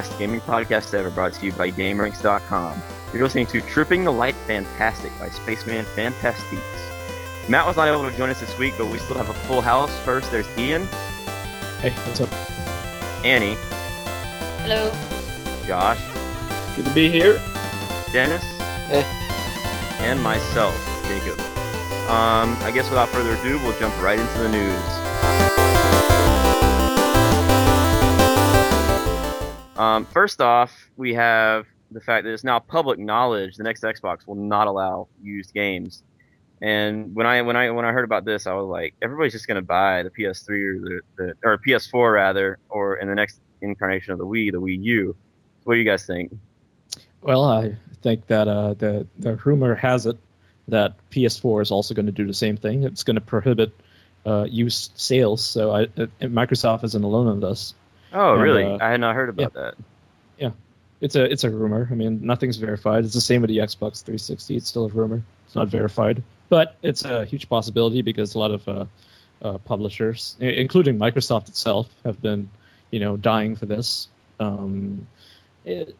best gaming podcast ever brought to you by Gameranx.com. You're listening to Tripping the Light Fantastic by Spaceman Fantastiques. Matt was not able to join us this week, but we still have a full house. First, there's Ian, Hey, what's up? Annie, Hello. Josh, Good to be here. Dennis, Hey. and myself, Jacob. Um, I guess without further ado, we'll jump right into the news. Um, first off, we have the fact that it's now public knowledge the next Xbox will not allow used games. And when I when I when I heard about this, I was like, everybody's just gonna buy the PS3 or the, the or PS4 rather, or in the next incarnation of the Wii, the Wii U. What do you guys think? Well, I think that uh, the the rumor has it that PS4 is also going to do the same thing. It's going to prohibit uh, used sales. So I, uh, Microsoft isn't alone on this. Oh, And, really? uh, I had not heard about that. Yeah, it's a it's a rumor. I mean, nothing's verified. It's the same with the Xbox 360. It's still a rumor. It's not verified, but it's a huge possibility because a lot of uh, uh, publishers, including Microsoft itself, have been, you know, dying for this. Um, it,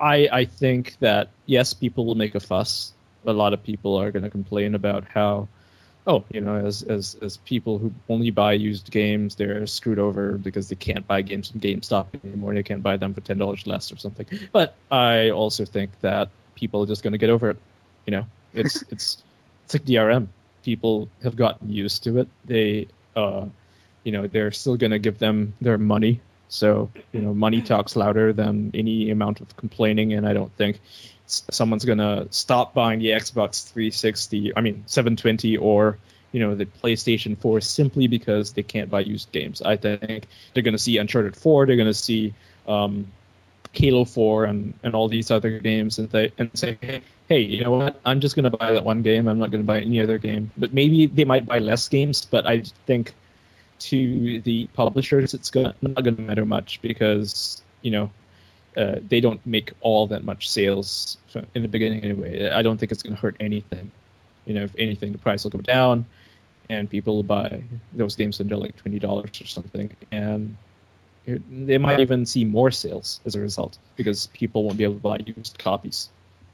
I I think that yes, people will make a fuss. A lot of people are going to complain about how, oh, you know, as as as people who only buy used games, they're screwed over because they can't buy games from GameStop anymore. They can't buy them for ten dollars less or something. But I also think that people are just going to get over it. You know, it's it's it's like DRM. People have gotten used to it. They, uh, you know, they're still going to give them their money. So you know, money talks louder than any amount of complaining, and I don't think someone's gonna stop buying the Xbox 360. I mean, 720 or you know the PlayStation 4 simply because they can't buy used games. I think they're gonna see Uncharted 4. They're gonna see um, Halo 4 and, and all these other games and they and say, hey, hey, you know what? I'm just gonna buy that one game. I'm not gonna buy any other game. But maybe they might buy less games. But I think to the publishers, it's gonna, not gonna matter much because you know uh, they don't make all that much sales in the beginning anyway. I don't think it's gonna hurt anything. You know, if anything, the price will go down, and people will buy those games under like twenty dollars or something, and they might even see more sales as a result because people won't be able to buy used copies.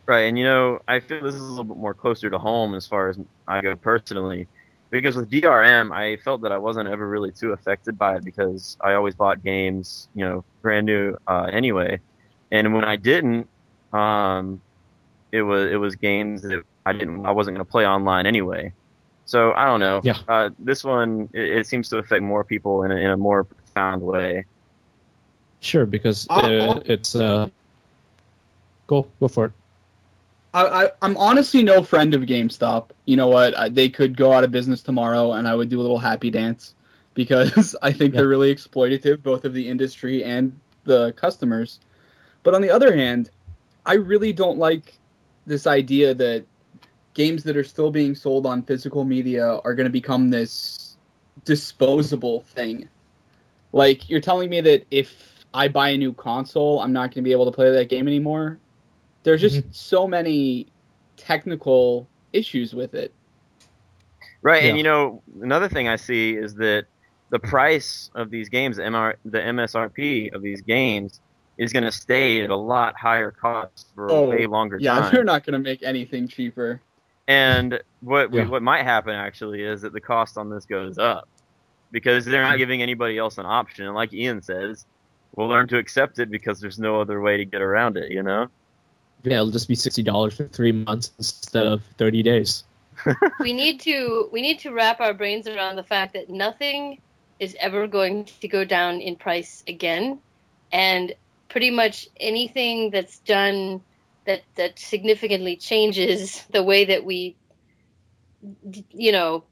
Right, and you know, I feel this is a little bit more closer to home as far as I go personally, because with DRM, I felt that I wasn't ever really too affected by it because I always bought games, you know, brand new uh, anyway, and when I didn't, um, it was it was games that I didn't I wasn't going to play online anyway. So I don't know. Yeah. Uh, this one it, it seems to affect more people in a, in a more profound way. Sure, because Uh, uh, it's uh, go go for it. I, I, I'm honestly no friend of GameStop. You know what? I, they could go out of business tomorrow, and I would do a little happy dance because I think Yeah. they're really exploitative, both of the industry and the customers. But on the other hand, I really don't like this idea that games that are still being sold on physical media are going to become this disposable thing. Like, you're telling me that if I buy a new console, I'm not going to be able to play that game anymore? There's just mm-hmm. so many technical issues with it. Right, Yeah. and you know another thing I see is that the price of these games, the MR, the MSRP of these games, is going to stay at a lot higher cost for Oh, a way longer Yeah, time. they're not going to make anything cheaper. And what we, Yeah. what might happen actually is that the cost on this goes up because they're not giving anybody else an option. And like Ian says, we'll learn to accept it because there's no other way to get around it. You know? Yeah, it'll just be sixty dollars for three months instead of thirty days. we need to we need to wrap our brains around the fact that nothing is ever going to go down in price again and pretty much anything that's done that that significantly changes the way that we you know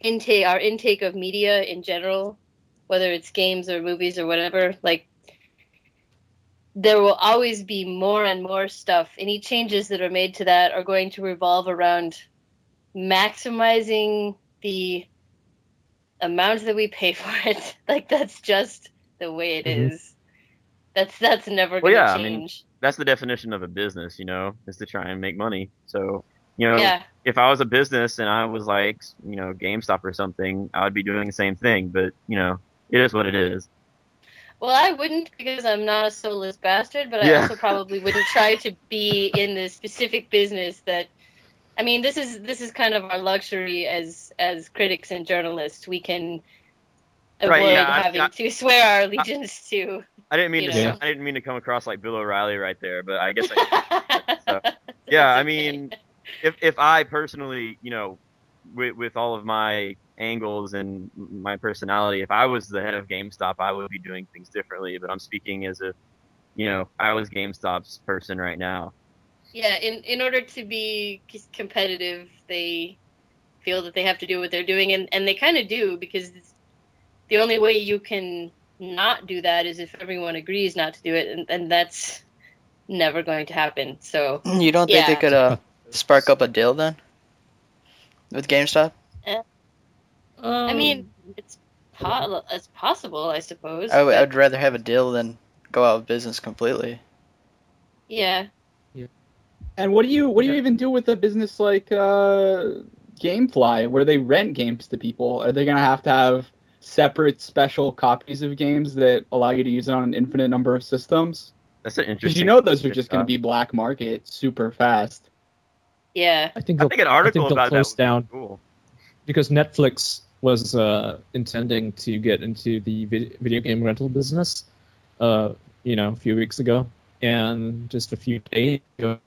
intake our intake of media in general whether it's games or movies or whatever like there will always be more and more stuff any changes that are made to that are going to revolve around maximizing the amount that we pay for it. like that's just the way it mm-hmm. is. That's that's never Well, going to yeah, I mean. That's the definition of a business. You know, is to try and make money. So you know, yeah, if I was a business and I was like, you know, GameStop or something, I would be doing the same thing. But you know, it is what it is. Well, I wouldn't because I'm not a soulless bastard, but I Yeah. also probably wouldn't try to be in the specific business that. I mean, this is this is kind of our luxury as as critics and journalists. We can avoid Right, yeah, having I- to swear our allegiance to. I didn't mean You to. know. I didn't mean to come across like Bill O'Reilly right there, but I guess I. So, yeah, I mean, if if I personally, you know, with with all of my angles and my personality, if I was the head of GameStop, I would be doing things differently. But I'm speaking as a, you know, I was GameStop's person right now. yeah, in in order to be competitive, they feel that they have to do what they're doing, and and they kind of do because the only way you can not do that is if everyone agrees not to do it, and, and that's never going to happen. So You don't think they could uh, spark up a deal then with GameStop? I mean, it's po- it's possible, I suppose. I would, but- I'd rather have a deal than go out of business completely. yeah, yeah. And what do you what do you even do with a business like uh, GameFly, where they rent games to people? Are they gonna have to have separate special copies of games that allow you to use it on an infinite number of systems? That's an Because you know those are just uh, gonna be black market super fast. yeah, I think I think an article they'll about that close would be down Cool. because Netflix was uh, intending to get into the vid- video game rental business, uh, you know, a few weeks ago, and just a few days ago,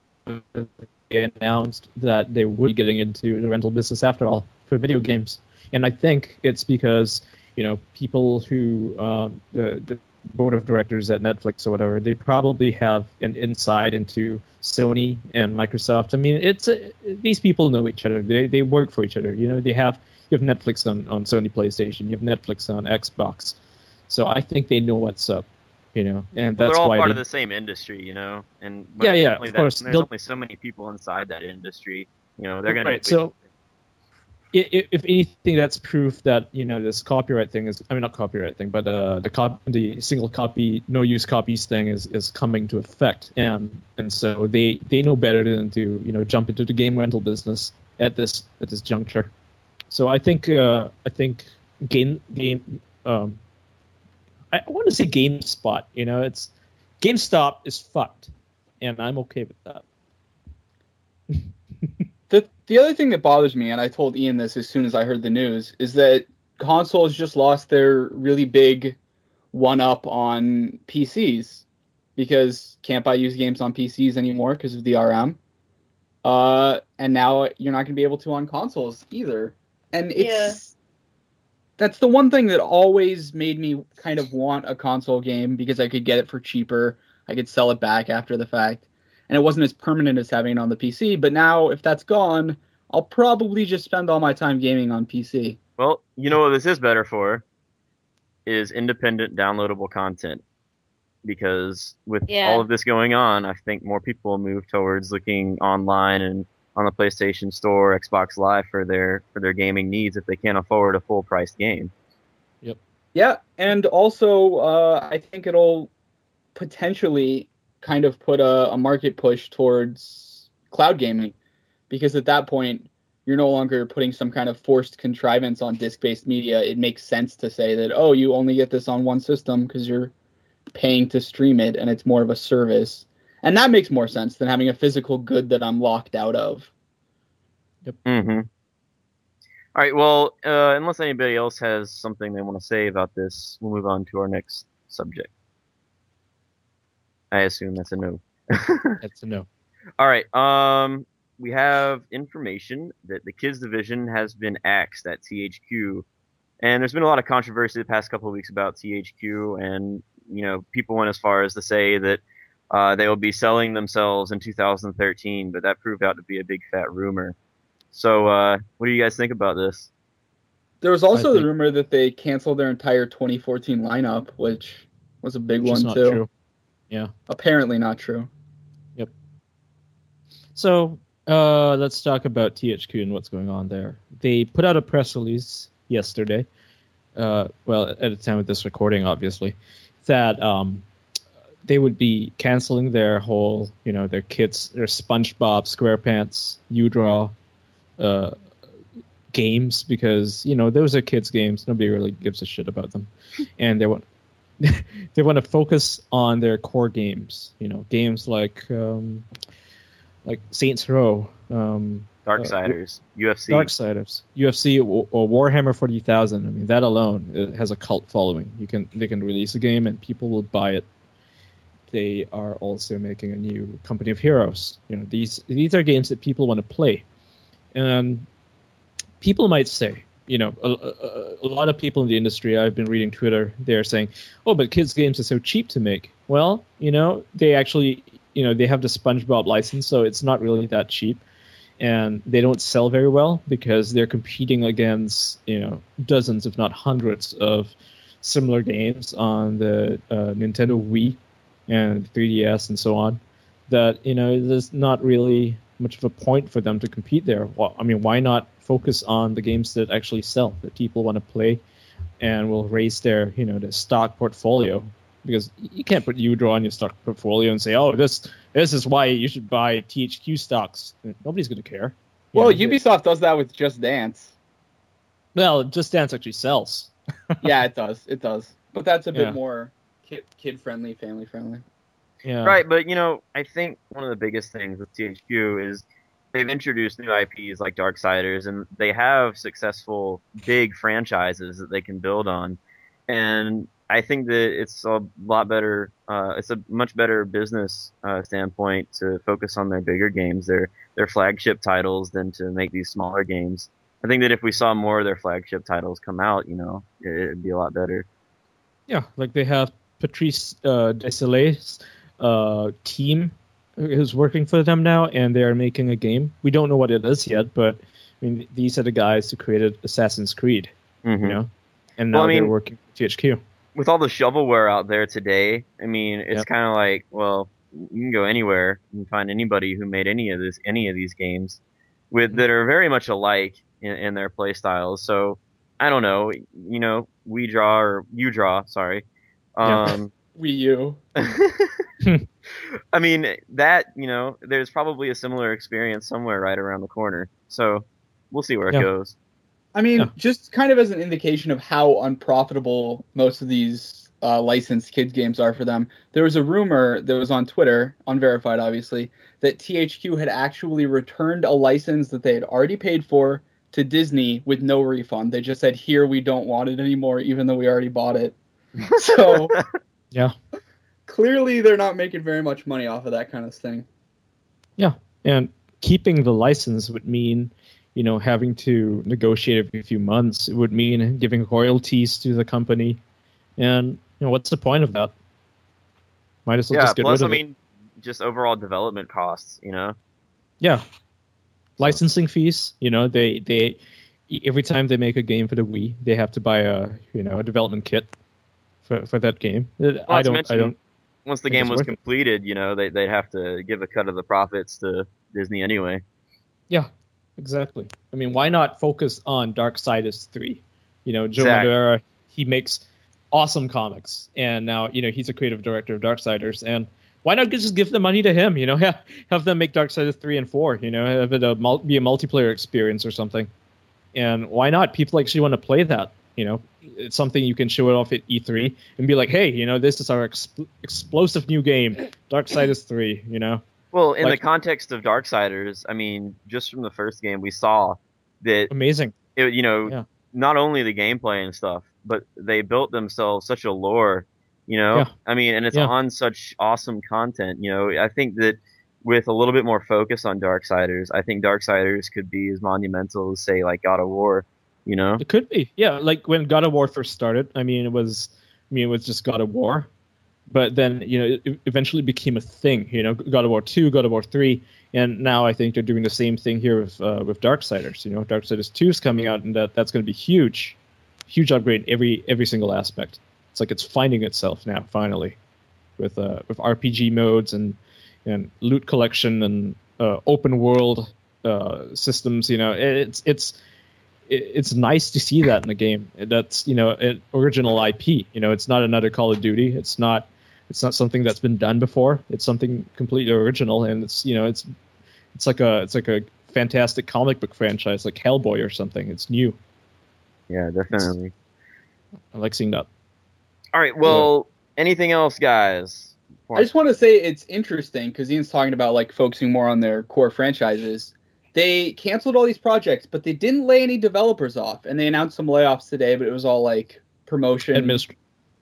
they announced that they would be getting into the rental business after all for video games. And I think it's because you know people who uh, the, the board of directors at Netflix or whatever, they probably have an insight into Sony and Microsoft. I mean, it's these people know each other. They they work for each other. You know, they have you have Netflix on, on Sony PlayStation, you have Netflix on Xbox. So I think they know what's up. You know, and Well, that's they're all why part they, of the same industry, you know. And Yeah, yeah, of that- course. There's They'll- only so many people inside that industry. You know, they're gonna. Right, so- if anything, that's proof that you know this copyright thing is. I mean, not copyright thing, but uh, the cop, the single copy, no use copies thing is, is coming to effect, and and so they they know better than to you know jump into the game rental business at this at this juncture. So I think uh, I think game game um, I want to say GameSpot. You know, it's GameStop is fucked, and I'm okay with that. The the other thing that bothers me, and I told Ian this as soon as I heard the news, is that consoles just lost their really big one up on PCs because can't buy used games on PCs anymore because of DRM. Uh, and now you're not going to be able to on consoles either. And it's Yeah. that's the one thing that always made me kind of want a console game because I could get it for cheaper. I could sell it back after the fact and it wasn't as permanent as having it on the PC. But now, if that's gone, I'll probably just spend all my time gaming on PC. Well, you know what this is better for is independent downloadable content. Because with Yeah. all of this going on, I think more people will move towards looking online and on the PlayStation Store, Xbox Live for their for their gaming needs if they can't afford a full priced game. Yep. Yeah, and also uh, I think it'll potentially kind of put a, a market push towards cloud gaming, because at that point you're no longer putting some kind of forced contrivance on disk-based media. It makes sense to say that oh, you only get this on one system because you're paying to stream it, and it's more of a service, and that makes more sense than having a physical good that I'm locked out of. Mm-hmm. All right. Well, uh, unless anybody else has something they want to say about this, we'll move on to our next subject. I assume that's a no. That's a no. All right. Um, we have information that the kids division has been axed at THQ, and there's been a lot of controversy the past couple of weeks about THQ, and you know, people went as far as to say that uh, they will be selling themselves in 2013, but that proved out to be a big fat rumor. So, uh, what do you guys think about this? There was also I the rumor that they canceled their entire 2014 lineup, which was a big Which is one not too. true. Apparently not true. Yep. So uh, let's talk about THQ and what's going on there. They put out a press release yesterday. Uh, well, at the time of this recording, obviously, that um, they would be canceling their whole, you know, their kits, their SpongeBob SquarePants, UDraw uh, games because you know those are kids' games. Nobody really gives a shit about them, and they want they want to focus on their core games. You know, games like um, like Saints Row, um, Darksiders, UFC. Darksiders, UFC, or, or Warhammer 40,000. I mean, that alone has a cult following. You can they can release a game and people will buy it. They are also making a new Company of Heroes. You know, these these are games that people want to play, and people might say, you know, a, a, a, lot of people in the industry, I've been reading Twitter, they're saying, oh, but kids' games are so cheap to make. Well, you know, they actually, you know, they have the SpongeBob license, so it's not really that cheap. And they don't sell very well because they're competing against, you know, dozens, if not hundreds, of similar games on the uh, Nintendo Wii and 3DS and so on. That, you know, there's not really much of a point for them to compete there. Well, I mean, why not focus on the games that actually sell that people want to play and will raise their you know their stock portfolio. Because you can't put UDraw on your stock portfolio and say oh this this is why you should buy THQ stocks. Nobody's going to care. Well know, Ubisoft does that with Just Dance. Well Just Dance actually sells. Yeah it does. It does. But that's a bit yeah. more kid kid friendly family friendly yeah. Right but you know I think one of the biggest things with THQ is they've introduced new IPs like Darksiders, and they have successful big franchises that they can build on. And I think that it's a lot better. Uh, it's a much better business uh, standpoint to focus on their bigger games, their their flagship titles, than to make these smaller games. I think that if we saw more of their flagship titles come out, you know, it, would be a lot better. Yeah, like they have Patrice uh, Désilets' uh, team who's working for them now, and they are making a game. We don't know what it is yet, but I mean, these are the guys who created Assassin's Creed, mm-hmm. you know, and now well, I mean, they're working for THQ. With all the shovelware out there today, I mean, it's yep. kind of like, well, you can go anywhere and find anybody who made any of this, any of these games, with mm-hmm. that are very much alike in, in their play styles. So I don't know, you know, we draw or you draw, sorry. Um, Wii U. I mean, that, you know, there's probably a similar experience somewhere right around the corner. So we'll see where yeah. it goes. I mean, yeah. just kind of as an indication of how unprofitable most of these uh, licensed kids games are for them, there was a rumor that was on Twitter, unverified obviously, that THQ had actually returned a license that they had already paid for to Disney with no refund. They just said, "Here, we don't want it anymore, even though we already bought it." So, yeah, clearly they're not making very much money off of that kind of thing. Yeah, and keeping the license would mean, you know, having to negotiate every few months. It would mean giving royalties to the company, and you know, what's the point of that? Might as well yeah, just get plus, rid of I mean, it. just overall development costs, you know. Yeah, licensing fees. You know, they they every time they make a game for the Wii, they have to buy a you know a development kit for, for that game. Uh, well, I don't I don't once the game was completed, you know, they they'd have to give a cut of the profits to Disney anyway. Yeah, exactly. I mean, why not focus on Darksiders three? You know, Joe exactly. he makes awesome comics, and now you know he's a creative director of Dark Darksiders, and why not just give the money to him? You know, have, have them make Dark Darksiders three and four. You know, have it a, be a multiplayer experience or something. And why not? People actually want to play that. You know, it's something you can show it off at E3 and be like, hey, you know, this is our exp- explosive new game, Darksiders 3, you know? Well, in like, the context of Darksiders, I mean, just from the first game, we saw that. Amazing. It, you know, yeah. not only the gameplay and stuff, but they built themselves such a lore, you know? Yeah. I mean, and it's yeah. on such awesome content, you know? I think that with a little bit more focus on Darksiders, I think Darksiders could be as monumental as, say, like God of War you know, it could be. Yeah, like when God of War first started. I mean, it was. I mean, it was just God of War, but then you know, it eventually became a thing. You know, God of War two, God of War three, and now I think they're doing the same thing here with uh, with Darksiders. You know, Darksiders two is coming out, and that that's going to be huge, huge upgrade in every every single aspect. It's like it's finding itself now finally, with uh, with RPG modes and and loot collection and uh, open world uh, systems. You know, it's it's it's nice to see that in the game. That's you know an original IP. You know, it's not another Call of Duty. It's not it's not something that's been done before. It's something completely original, and it's you know it's it's like a it's like a fantastic comic book franchise like Hellboy or something. It's new. Yeah, definitely. I like seeing that. All right. Well, Anything else, guys? I just want to say it's interesting because Ian's talking about like focusing more on their core franchises. They canceled all these projects, but they didn't lay any developers off, and they announced some layoffs today. But it was all like promotion, Administ-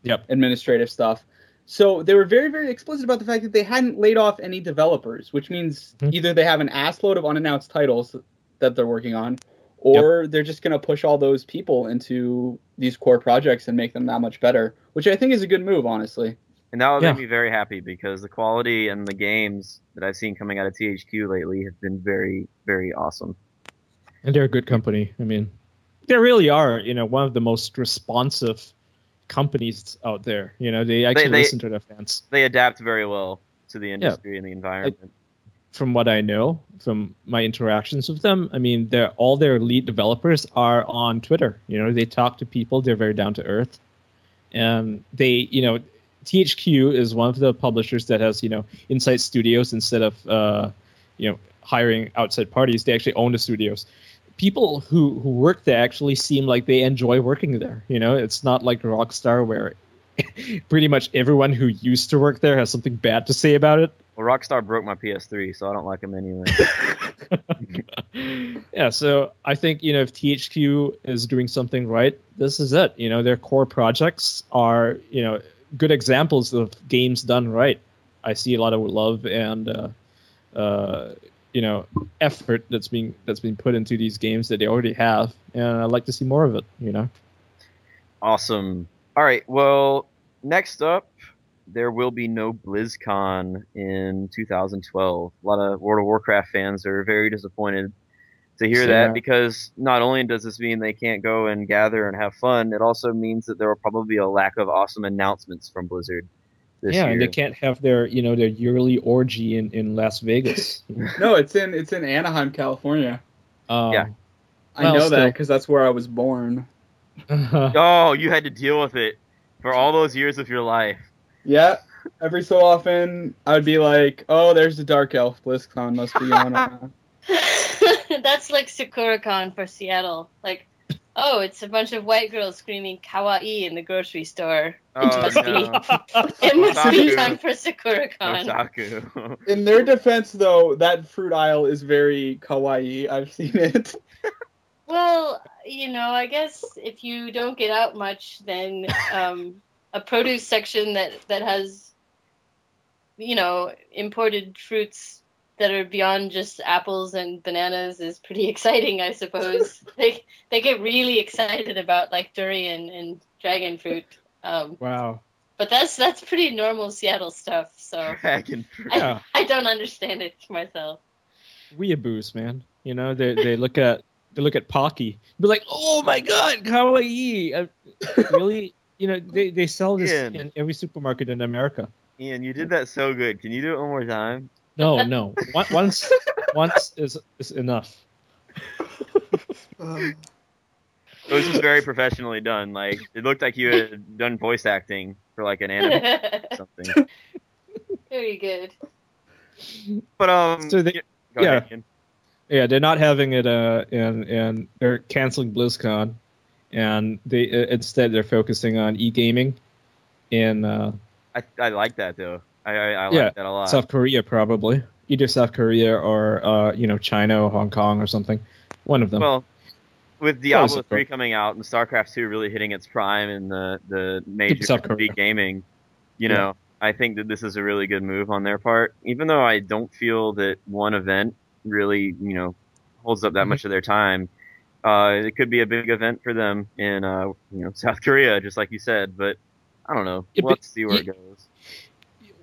Yep. administrative stuff. So they were very, very explicit about the fact that they hadn't laid off any developers, which means Hmm. either they have an assload of unannounced titles that they're working on, or they're just going to push all those people into these core projects and make them that much better, which I think is a good move, honestly. And that would Yeah. make me very happy because the quality and the games that I've seen coming out of THQ lately have been very, very awesome. and they're a good company. I mean, they really are, you know, one of the most responsive companies out there. You know, they actually they- listen to their fans. They adapt very well to the industry and the environment. From what I know, from my interactions with them, I mean, they're all their lead developers are on Twitter. You know, they talk to people. They're very down to earth, and they, you know, THQ is one of the publishers that has, you know, inside studios instead of, uh, you know, hiring outside parties. They actually own the studios. People who who work there actually seem like they enjoy working there. You know, it's not like Rockstar where pretty much everyone who used to work there has something bad to say about it. Well, Rockstar broke my PS3, so I don't like them anyway. yeah, so I think you know if THQ is doing something right, this is it. You know, their core projects are you know good examples of games done right. I see a lot of love and uh, uh, you know effort that's being that's being put into these games that they already have, and I'd like to see more of it. You know. awesome. All right. Well, next up, there will be no BlizzCon in 2012. A lot of World of Warcraft fans are very disappointed to hear Yeah. that because not only does this mean they can't go and gather and have fun, it also means that there will probably be a lack of awesome announcements from Blizzard this yeah, year. and they can't have their you know their yearly orgy in, in Las Vegas. No, it's in it's in Anaheim, California. Um, Yeah. I Well, know that because that's where I was born. Oh, you had to deal with it for all those years of your life. Yeah. Every so often, I would be like, "Oh, there's the Dark Elf. BlizzCon must be going on." That's like SakuraCon for Seattle. Like, oh, it's a bunch of white girls screaming kawaii in the grocery store. Oh, must be- no. It must be time for SakuraCon. Otaku. In their defense, though, that fruit aisle is very kawaii. I've seen it. Well, you know, I guess if you don't get out much, then um, a produce section that that has, you know, imported fruits that are beyond just apples and bananas is pretty exciting, I suppose. they they get really excited about like durian and dragon fruit. Um, wow. but that's that's pretty normal Seattle stuff. So Dragon fruit. Yeah. I don't understand it myself. weeaboos, man. You know, they they look at they look at Pocky, be like, "Oh my god, kawaii!" Uh, really, you know, they they sell this Ian. in every supermarket in America. Ian, you did that so good. Can you do it one more time? No, no, once once is is enough. It was just very professionally done. Like it looked like you had done voice acting for like an anime or something. Very good. But um, So they- yeah, go yeah. ahead, Yeah, they're not having it, uh, and and they're canceling BlizzCon, and they uh, instead they're focusing on e gaming and uh, I I like that though. I I, I like Yeah, that a lot. South Korea, probably either South Korea or uh, you know China or Hong Kong or something. One of them. Well, with Diablo three coming out and StarCraft two really hitting its prime in the the major South Korea. gaming, you Yeah. know, I think that this is a really good move on their part. Even though I don't feel that one event really, you know, holds up that Mhm. much of their time. Uh, it could be a big event for them in, uh, you know, South Korea, just like you said. But I don't know. Yeah, we'll but see where y- it goes.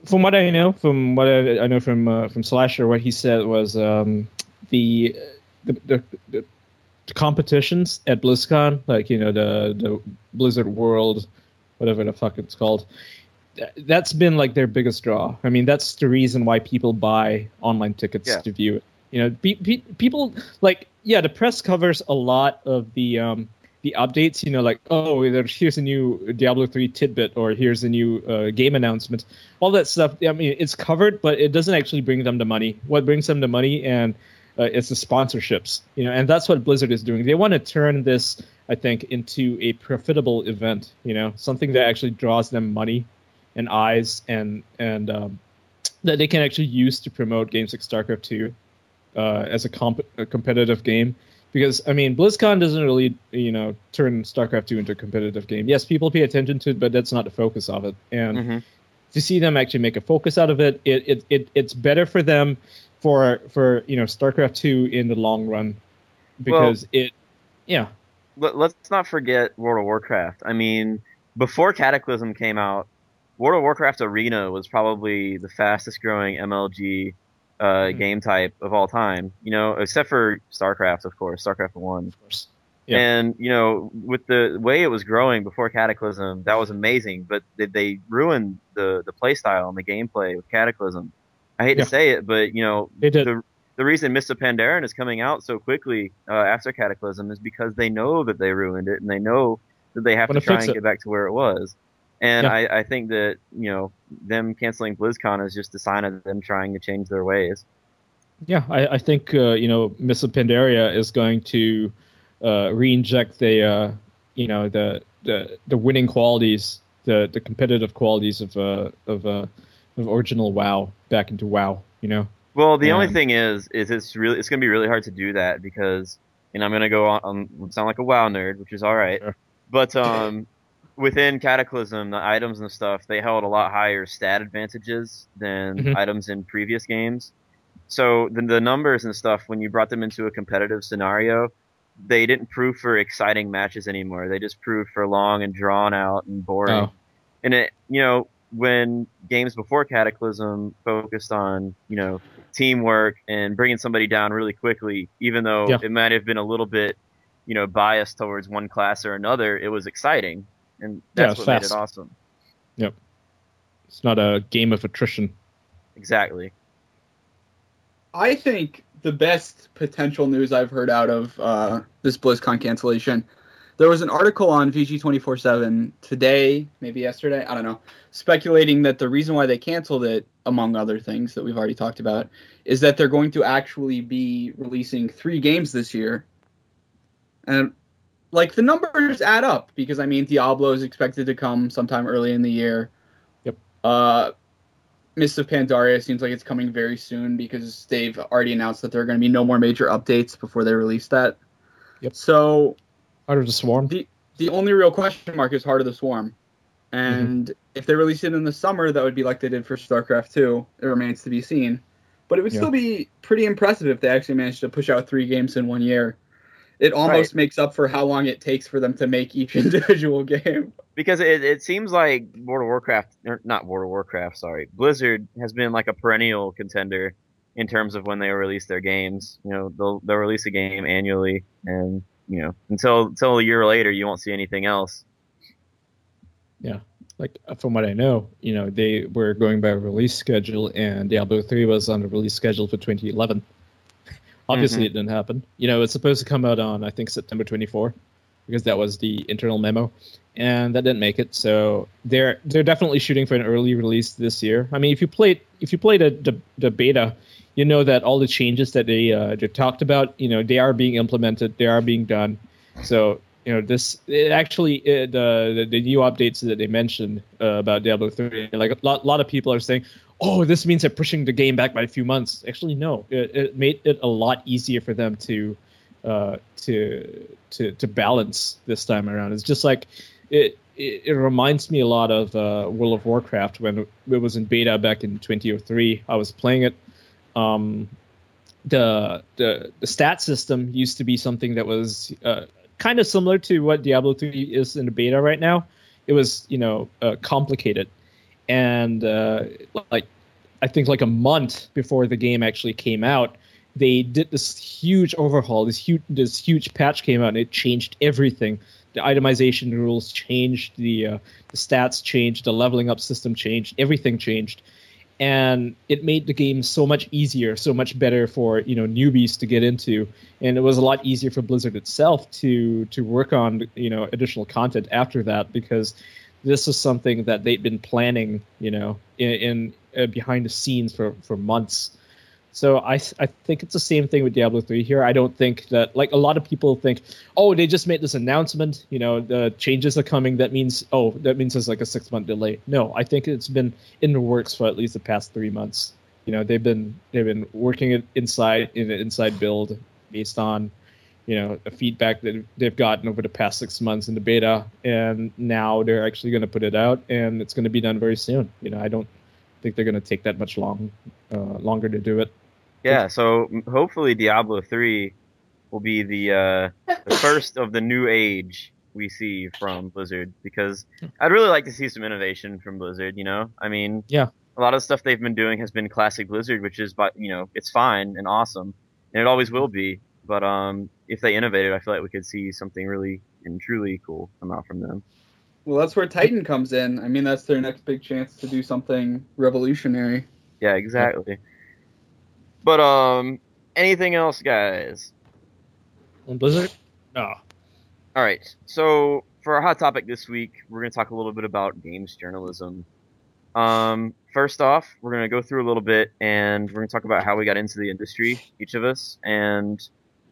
From what I know, from what I, I know from uh, from Slasher, what he said was um, the, the, the the competitions at BlizzCon, like you know the the Blizzard World, whatever the fuck it's called. That's been like their biggest draw. I mean, that's the reason why people buy online tickets Yeah. to view it. You know, pe- pe- people like yeah, the press covers a lot of the um, the updates. You know, like oh, there's, here's a new Diablo three tidbit, or here's a new uh, game announcement. All that stuff. I mean, it's covered, but it doesn't actually bring them the money. What brings them the money and uh, it's the sponsorships. You know, and that's what Blizzard is doing. They want to turn this, I think, into a profitable event. You know, something that actually draws them money and eyes and and um, that they can actually use to promote games like StarCraft 2 uh, as a, comp- a competitive game. Because I mean, BlizzCon doesn't really, you know, turn StarCraft 2 into a competitive game. Yes, people pay attention to it, but that's not the focus of it. And Mhm. to see them actually make a focus out of it, it, it, it it's better for them for for you know StarCraft 2 in the long run because it, yeah, Let, let's not forget World of Warcraft. I mean, before Cataclysm came out, World of Warcraft Arena was probably the fastest growing MLG uh, Mhm. game type of all time. You know, except for StarCraft, of course, StarCraft One. of course. Yeah. And you know, with the way it was growing before Cataclysm, that was amazing. But they, they ruined the the play style and the gameplay with Cataclysm. I hate Yeah. to say it, but you know, They did. the the reason Mist of Pandaria is coming out so quickly uh, after Cataclysm is because they know that they ruined it and they know that they have Wanna to try and it. get back to where it was. And Yeah. I, I think that you know them canceling BlizzCon is just a sign of them trying to change their ways. Yeah, I, I think uh, you know Miss Pandaria is going to uh, re-inject the uh, you know the, the the winning qualities, the the competitive qualities of uh, of uh, of original WoW back into WoW. You know. Well, the only thing is, is it's really it's gonna be really hard to do that because, and I'm gonna go on, on sound like a WoW nerd, which is all right, Sure. but um, within Cataclysm, the items and stuff they held a lot higher stat advantages than Mhm. items in previous games. So the, the numbers and stuff, when you brought them into a competitive scenario, they didn't prove for exciting matches anymore. They just proved for long and drawn out and boring. Oh. And it, you know, when games before Cataclysm focused on, you know, teamwork and bringing somebody down really quickly, even though Yeah. it might have been a little bit, you know, biased towards one class or another, it was exciting, and Yeah, that's what made it awesome. Yep, it's not a game of attrition. Exactly. I think the best potential news I've heard out of uh, this BlizzCon cancellation. There was an article on VG247 today, maybe yesterday, I don't know, speculating that the reason why they canceled it, among other things that we've already talked about, is that they're going to actually be releasing three games this year. And like the numbers add up because I mean Diablo is expected to come sometime early in the year. Yep. Uh Mist of Pandaria seems like it's coming very soon because they've already announced that there are going to be no more major updates before they release that. Yep. So Heart of the Swarm. the the only real question mark is Heart of the Swarm. And if they release it in the summer, that would be like they did for StarCraft 2. It remains to be seen. But it would Yeah. still be pretty impressive if they actually managed to push out three games in one year. It almost makes up for how long it takes for them to make each individual game. Because it, it seems like World of Warcraft, or not World of Warcraft, sorry, Blizzard has been like a perennial contender in terms of when they release their games. You know, they'll they'll release a game annually, and you know, until until a year later, you won't see anything else. Yeah, like uh, from what I know, you know, they were going by release schedule, and Diablo 3 was on the release schedule for 2011. Obviously, Mhm. it didn't happen. You know, it's supposed to come out on I think September 24, because that was the internal memo, and that didn't make it. So they're they're definitely shooting for an early release this year. I mean, if you played if you played the, the, the beta, you know that all the changes that they uh, they talked about, you know, they are being implemented, they are being done. So you know this it actually it, uh, the, the new updates that they mentioned uh, about Diablo 3 like a lot, lot of people are saying oh this means they're pushing the game back by a few months. Actually no. It, it made it a lot easier for them to uh, to to to balance this time around. It's just like it it, it reminds me a lot of uh, World of Warcraft when it was in beta back in 2003 I was playing it. Um the the the stat system used to be something that was uh, kind of similar to what Diablo 3 is in the beta right now. It was, you know, uh, complicated, and uh, like I think like a month before the game actually came out, they did this huge overhaul. This huge this huge patch came out, and it changed everything. The itemization rules changed, the uh, the stats changed, the leveling up system changed, everything changed and it made the game so much easier, so much better for you know newbies to get into, and it was a lot easier for Blizzard itself to to work on you know additional content after that because this is something that they'd been planning you know in, in uh, behind the scenes for for months. So I, I think it's the same thing with Diablo 3 here. I don't think that like a lot of people think, oh, they just made this announcement, you know, the changes are coming. That means oh, that means there's like a six month delay. No, I think it's been in the works for at least the past three months. You know, they've been they've been working it inside in an inside build based on you know the feedback that they've gotten over the past six months in the beta, and now they're actually going to put it out, and it's going to be done very soon. You know, I don't think they're going to take that much long uh, longer to do it. Yeah, so hopefully Diablo 3 will be the uh, the first of the new age we see from Blizzard because I'd really like to see some innovation from Blizzard, you know? I mean, Yeah. A lot of stuff they've been doing has been classic Blizzard, which is but you know, it's fine and awesome. And it always will be, but um if they innovated, I feel like we could see something really and truly cool come out from them. Well, that's where Titan comes in. I mean, that's their next big chance to do something revolutionary. Yeah, exactly. But um anything else, guys? On Blizzard? No. All right. So for our hot topic this week, we're going to talk a little bit about games journalism. Um, first off, we're going to go through a little bit, and we're going to talk about how we got into the industry, each of us. And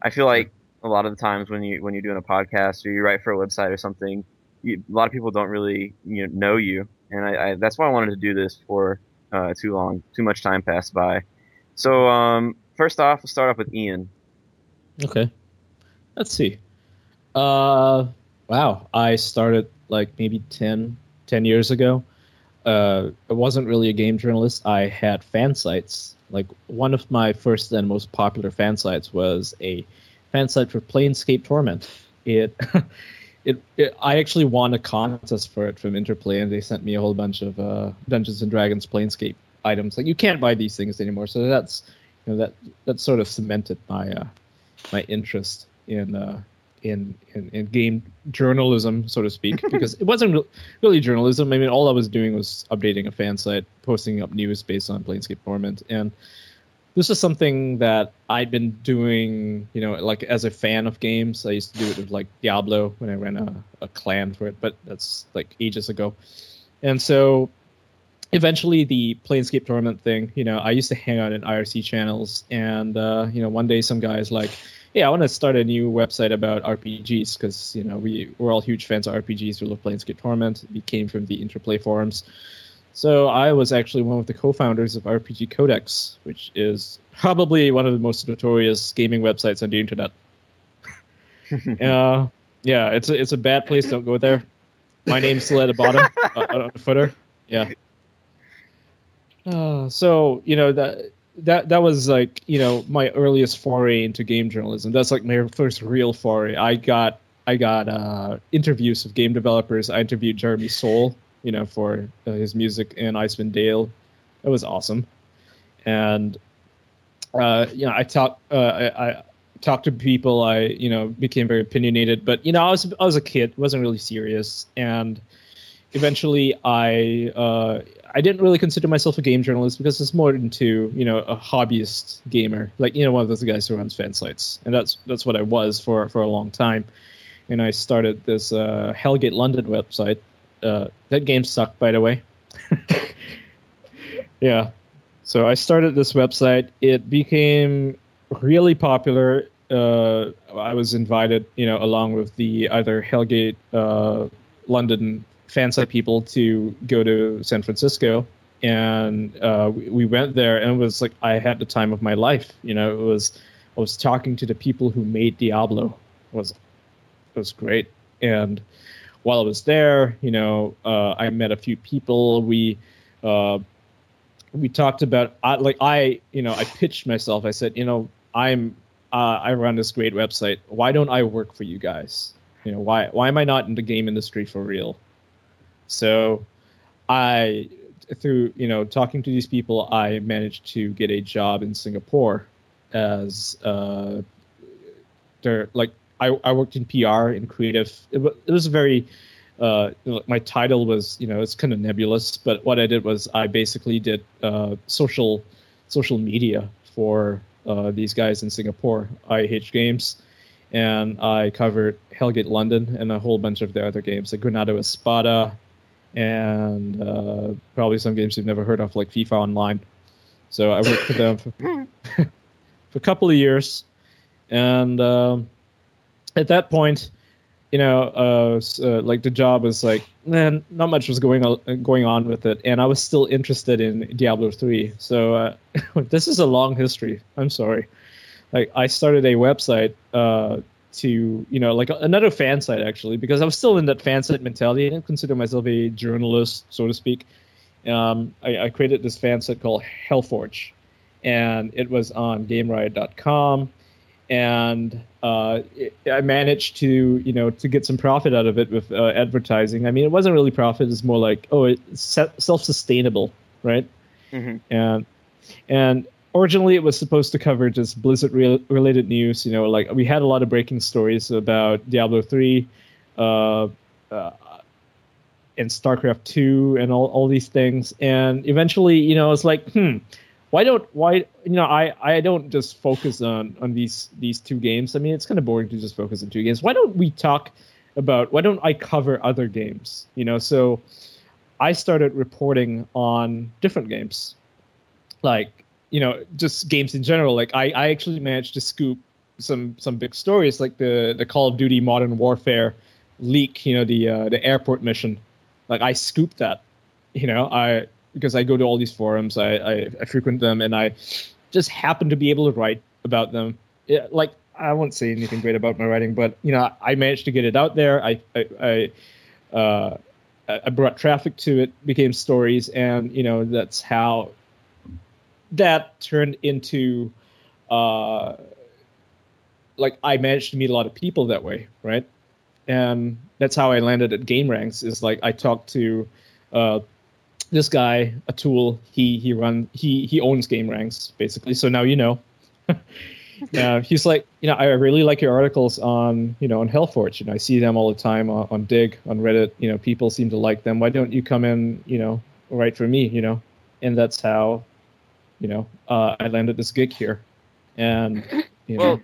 I feel like a lot of the times when you when you're doing a podcast or you write for a website or something, you, a lot of people don't really you know, know you, and I, I that's why I wanted to do this for uh, too long. Too much time passed by. So um, first off, we'll start off with Ian. Okay. Let's see. Uh, wow. I started like maybe 10, 10 years ago. Uh, I wasn't really a game journalist. I had fan sites. Like one of my first and most popular fan sites was a fan site for Planescape Torment. It, it, it I actually won a contest for it from Interplay, and they sent me a whole bunch of uh, Dungeons and Dragons Planescape items. Like you can't buy these things anymore, so that's you know that that sort of cemented my uh, my interest in uh, in, in in game journalism, so to speak, because it wasn't really journalism. I mean, all I was doing was updating a fan site, posting up news based on Planescape Torment, and this is something that I'd been doing, you know, like as a fan of games. I used to do it with like Diablo when I ran a, a clan for it, but that's like ages ago. And so eventually the Planescape Torment thing, you know, I used to hang out in IRC channels, and uh, you know, one day some guys like, yeah, I want to start a new website about RPGs because you know we we're all huge fans of RPGs. We love Planescape Torment. We came from the Interplay forums. So I was actually one of the co-founders of RPG Codex, which is probably one of the most notorious gaming websites on the internet. uh, yeah, it's a, it's a bad place. Don't go there. My name's still at the bottom uh, on the footer. Yeah. Uh, so you know that that that was like you know my earliest foray into game journalism. That's like my first real foray. I got I got uh, interviews of game developers. I interviewed Jeremy Soule, you know, for uh, his music in Icewind Dale. That was awesome. And uh, you know, I talked uh, I, I talked to people. I you know became very opinionated, but you know I was I was a kid, wasn't really serious, and eventually I uh, I didn't really consider myself a game journalist because it's more into you know a hobbyist gamer, like you know one of those guys who runs fan sites, and that's that's what I was for for a long time. And I started this uh, Hellgate London website. Uh, that game sucked, by the way. yeah, so I started this website. It became really popular. Uh, I was invited, you know, along with the other Hellgate uh, London fansite people to go to San Francisco, and uh, we, we went there, and it was like I had the time of my life. You know, it was I was talking to the people who made Diablo. It was it was great, and while I was there, you know, uh, I met a few people. We uh, we talked about I, like I you know I pitched myself. I said, you know, I'm uh, I run this great website. Why don't I work for you guys? You know, why why am I not in the game industry for real? So I through you know talking to these people, I managed to get a job in Singapore as uh, like I, I worked in PR in creative. It, it was very uh, my title was you know it's kind of nebulous, but what I did was I basically did uh, social social media for uh, these guys in Singapore, IAH Games, and I covered Hellgate London and a whole bunch of their other games, like Granado Espada, and uh, probably some games you've never heard of, like FIFA Online. So I worked for them for, for a couple of years, and um, at that point, you know, uh, uh, like the job was like, man, not much was going on, going on with it, and I was still interested in Diablo three. So uh, this is a long history. I'm sorry. Like I started a website uh, to, you know, like another fan site actually, because I was still in that fan site mentality. I didn't consider myself a journalist, so to speak. Um, I, I created this fan site called Hellforge, and it was on GameRiot.com and uh, it, I managed to you know to get some profit out of it with uh, advertising. I mean, it wasn't really profit; it's more like oh, it's self-sustainable, right? Mhm. And and originally it was supposed to cover just Blizzard re- related news. You know, like we had a lot of breaking stories about Diablo three. Uh, uh, and StarCraft 2 and all, all these things. And eventually, you know, it's like, hmm, why don't why you know I I don't just focus on on these these two games. I mean, it's kind of boring to just focus on two games. Why don't we talk about why don't I cover other games? You know, so I started reporting on different games, like you know, just games in general. Like I I actually managed to scoop some some big stories like the the Call of Duty Modern Warfare leak. You know, the uh, the airport mission. Like I scooped that. You know, I because I go to all these forums, I, I, I frequent them, and I just happen to be able to write about them. Yeah, like I won't say anything great about my writing, but you know, I managed to get it out there. I I I, uh, I brought traffic to it, became stories, and you know that's how that turned into uh, like I managed to meet a lot of people that way, right? And that's how I landed at Gameranx. Is like I talked to uh, this guy, a tool. He he run he he owns Gameranx basically. So now you know. uh, he's like, you know, I really like your articles on, you know, on Hellforge. You know, I see them all the time on, on Digg, on Reddit. You know, people seem to like them. Why don't you come in, you know, write for me? You know, and that's how, you know, uh, I landed this gig here. And you know, Well,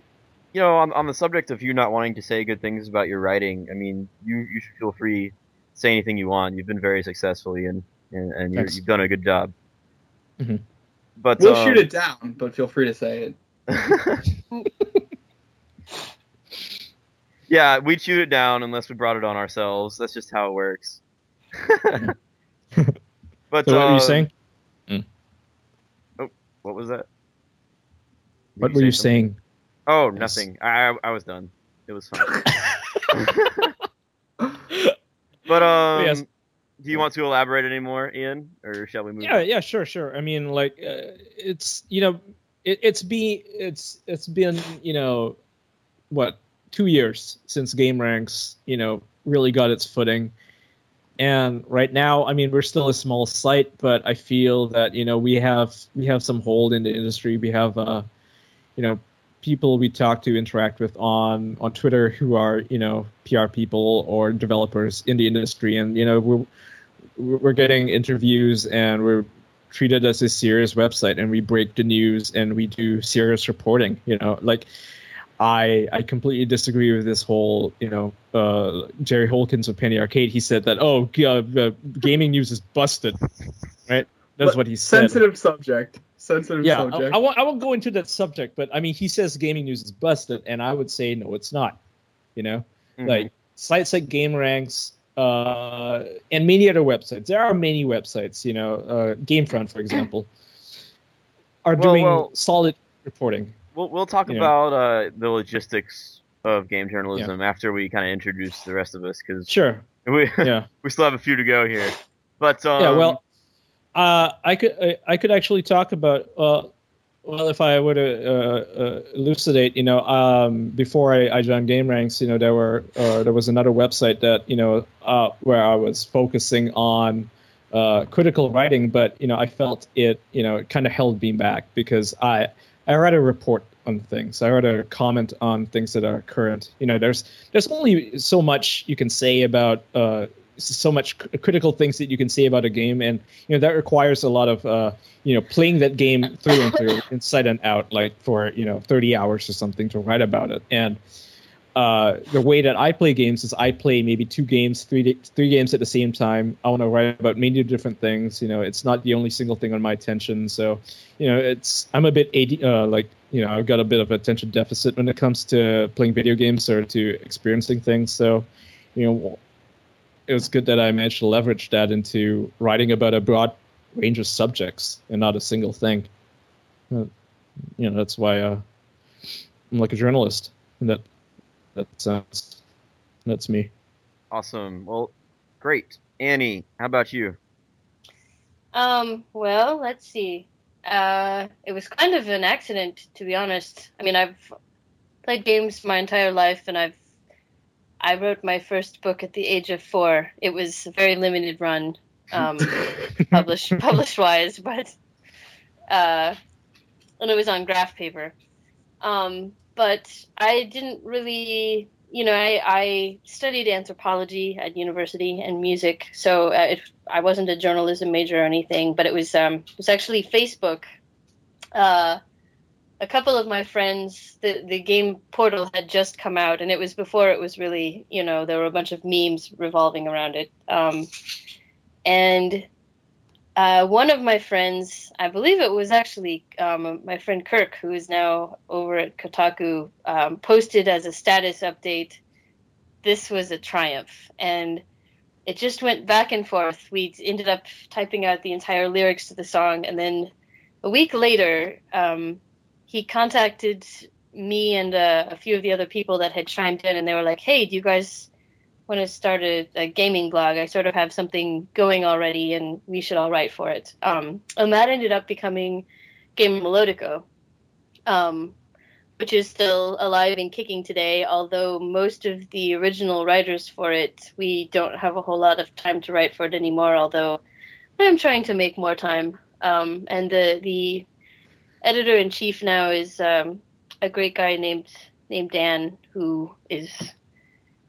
you know, on, on the subject of you not wanting to say good things about your writing, I mean, you, you should feel free to say anything you want. You've been very successful, Ian, and, and you're, you've done a good job. Mhm. But We'll um, shoot it down, but feel free to say it. yeah, we'd shoot it down unless we brought it on ourselves. That's just how it works. but so what were uh, you saying? What was that? Did What say were you something? saying? Oh, Yes. nothing. I, I I was done. It was fine. but um, Yes. do you want to elaborate anymore, Ian, or shall we move? Yeah, on? yeah, sure, sure. I mean, like, uh, it's you know, it, it's be it's it's been you know, what two years since Gameranx you know really got its footing, and right now, I mean, we're still a small site, but I feel that you know we have we have some hold in the industry. We have uh, you know, people we talk to interact with on on Twitter who are you know PR people or developers in the industry, and you know we're we're getting interviews and we're treated as a serious website and we break the news and we do serious reporting you know like i i completely disagree with this whole you know uh jerry holkins of penny arcade he said that oh g- uh, gaming news is busted right that's But what he said Sensitive subject. Sensitive yeah subject. I, won't, I won't go into that subject but i mean he says gaming news is busted and i would say no it's not you know Mhm. like sites like Gameranx uh, and many other websites there are many websites you know uh, gamefront for example are Well, doing well- solid reporting we'll we'll talk you about uh, the logistics of game journalism after we kind of introduce the rest of us because sure. we yeah. we still have a few to go here. But um, yeah well uh, i could I, I could actually talk about uh, well if i were to uh, uh, elucidate you know um, before I, I joined Gameranx you know there were uh, there was another website that you know uh, where i was focusing on uh, critical writing but you know i felt it you know it kind of held me back because i i a report on things i rather comment on things that are current. You know there's there's only so much you can say about uh, so much c- critical things that you can say about a game. And you know that requires a lot of uh, you know playing that game through and through inside and out like for you know 30 hours or something to write about it. And uh, the way that I play games is I play maybe two games, three three games at the same time. I want to write about many different things. You know, it's not the only single thing on my attention. So, you know, it's I'm a bit AD, uh, like you know I've got a bit of attention deficit when it comes to playing video games or to experiencing things. So, you know, it was good that I managed to leverage that into writing about a broad range of subjects and not a single thing. Uh, you know, that's why uh, I'm like a journalist, and that that sounds that's me. Awesome. Well, great. Annie, how about you? Um, well, let's see. Uh, it was kind of an accident, to be honest. I mean, I've played games my entire life, and I've I wrote my first book at the age of four. It was a very limited run, um, published published wise, but uh, and it was on graph paper. Um, but I didn't really, you know, I, I studied anthropology at university and music, so uh, it, I wasn't a journalism major or anything. But it was um, it was actually Facebook. Uh, a couple of my friends, the the game Portal had just come out, and it was before it was really, you know, there were a bunch of memes revolving around it. Um, and uh, one of my friends, I believe it was actually um, my friend Kirk, who is now over at Kotaku, um, posted as a status update, "This was a triumph," and it just went back and forth. We ended up typing out the entire lyrics to the song, and then a week later, um, he contacted me and uh, a few of the other people that had chimed in, and they were like, "Hey, do you guys?" Want to start a, gaming blog. I sort of have something going already, and we should all write for it. Um, and that ended up becoming Gamer Melodico, um, which is still alive and kicking today. Although most of the original writers for it, we don't have a whole lot of time to write for it anymore. Although I'm trying to make more time. Um, and the the editor in chief now is um, a great guy named named Dan, who is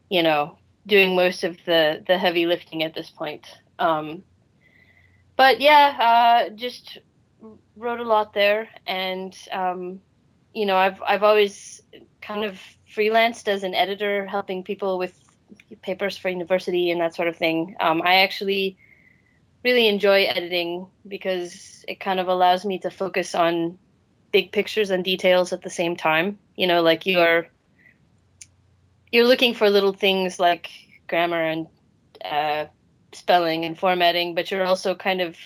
you know doing most of the the heavy lifting at this point. Um, but yeah, uh, just wrote a lot there, and um, you know, I've I've always kind of freelanced as an editor, helping people with papers for university and that sort of thing. Um, I actually really enjoy editing because it kind of allows me to focus on big pictures and details at the same time. You know, like you're you're looking for little things like grammar and uh, spelling and formatting, but you're also kind of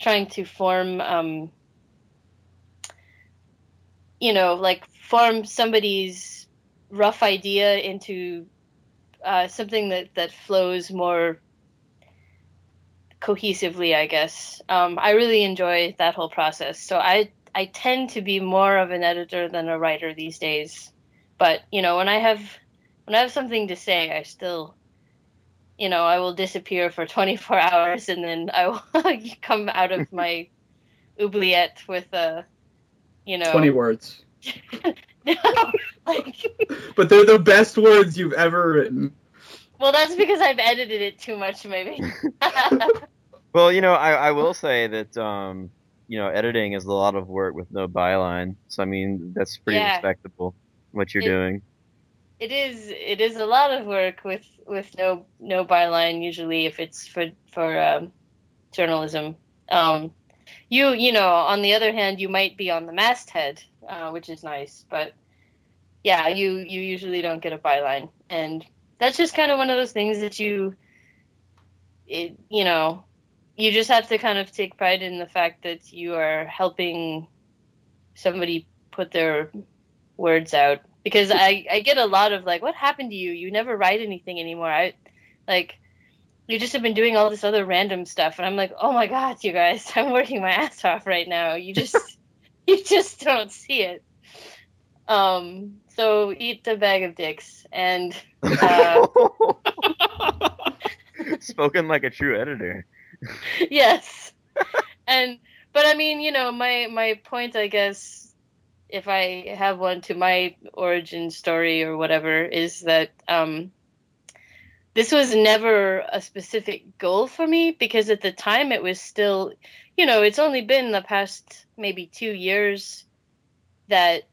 trying to form, um, you know, like form somebody's rough idea into uh, something that that flows more cohesively, I guess. Um, I really enjoy that whole process. So I I tend to be more of an editor than a writer these days. But you know, when I have when I have something to say, I still, you know, I will disappear for 24 hours and then I will come out of my oubliette with a, you know, 20 words. no, like, but they're the best words you've ever written. Well, that's because I've edited it too much, maybe. well, you know, I, I will say that, um, you know, editing is a lot of work with no byline. So, I mean, that's pretty yeah. respectable what you're it, doing it is it is a lot of work with with no no byline usually if it's for for um, journalism. Um, you you know on the other hand you might be on the masthead, uh, which is nice, but yeah you you usually don't get a byline, and that's just kind of one of those things that you it you know you just have to kind of take pride in the fact that you are helping somebody put their words out because I, I get a lot of like, what happened to you? You never write anything anymore. I like you just have been doing all this other random stuff and I'm like, oh my god, you guys, I'm working my ass off right now. You just you just don't see it. Um, so eat the bag of dicks and uh, spoken like a true editor. yes. And but I mean, you know, my my point I guess if I have one to my origin story or whatever, is that um, this was never a specific goal for me because at the time it was still, you know, it's only been the past maybe two years that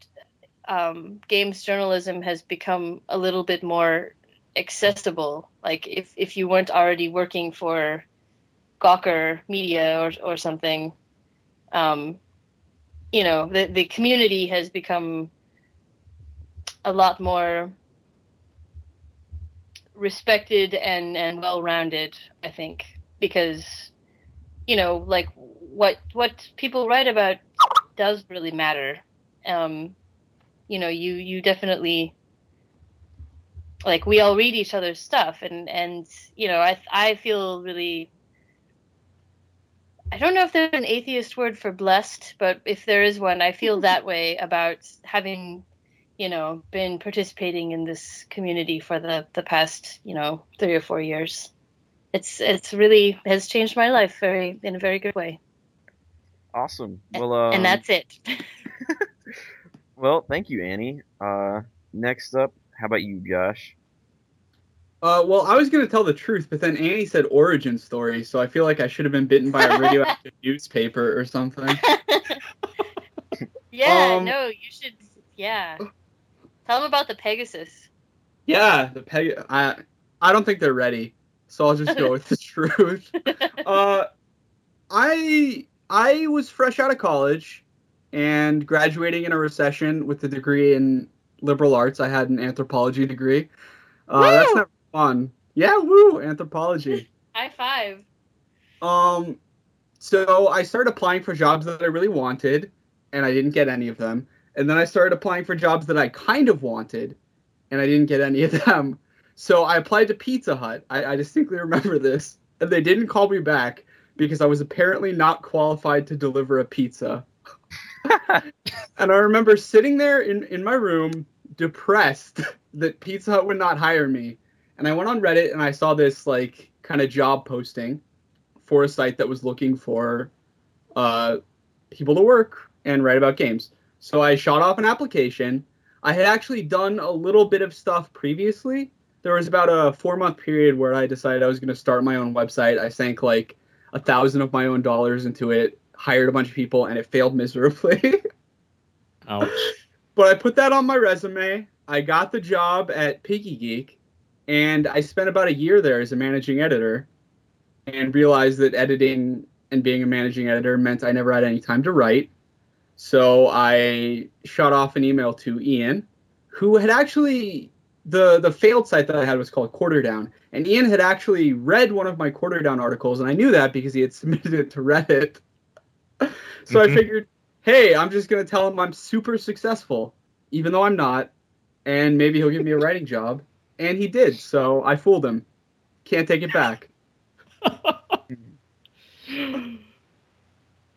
um, games journalism has become a little bit more accessible. Like if if you weren't already working for Gawker Media or or something, um, you know, the the community has become a lot more respected and and well rounded. I think because you know, like what what people write about does really matter. Um, you know, you you definitely like we all read each other's stuff, and and you know, I I feel really. I don't know if there's an atheist word for blessed, but if there is one, I feel that way about having, you know, been participating in this community for the the past, you know, three or four years. It's it's really has changed my life very in a very good way. Awesome. Well, um, and that's it. well, thank you, Annie. Uh, next up, how about you, Josh? Uh, well, I was gonna tell the truth, but then Annie said origin story, so I feel like I should have been bitten by a radioactive newspaper or something. yeah, Um, no, you should. Yeah, tell them about the Pegasus. Yeah, the peg. I I don't think they're ready, so I'll just go with the truth. Uh, I I was fresh out of college and graduating in a recession with a degree in liberal arts. I had an anthropology degree. Uh, that's not fun. Yeah, woo, anthropology. High five. Um, so I started applying for jobs that I really wanted, and I didn't get any of them. And then I started applying for jobs that I kind of wanted, and I didn't get any of them. So I applied to Pizza Hut. I, I distinctly remember this, and they didn't call me back because I was apparently not qualified to deliver a pizza. And I remember sitting there in, in my room, depressed that Pizza Hut would not hire me. And I went on Reddit and I saw this like kind of job posting for a site that was looking for uh, people to work and write about games. So I shot off an application. I had actually done a little bit of stuff previously. There was about a four month period where I decided I was going to start my own website. I sank like a thousand of my own dollars into it, hired a bunch of people, and it failed miserably. Ouch. but I put that on my resume. I got the job at Piggy Geek, and I spent about a year there as a managing editor, and realized that editing and being a managing editor meant I never had any time to write. So I shot off an email to Ian, who had actually the the failed site that I had was called Quarter Down, and Ian had actually read one of my Quarter Down articles, and I knew that because he had submitted it to Reddit. so I Mhm. figured, hey, I'm just gonna tell him I'm super successful, even though I'm not, and maybe he'll give me a writing job, and he did. So I fooled him. Can't take it back.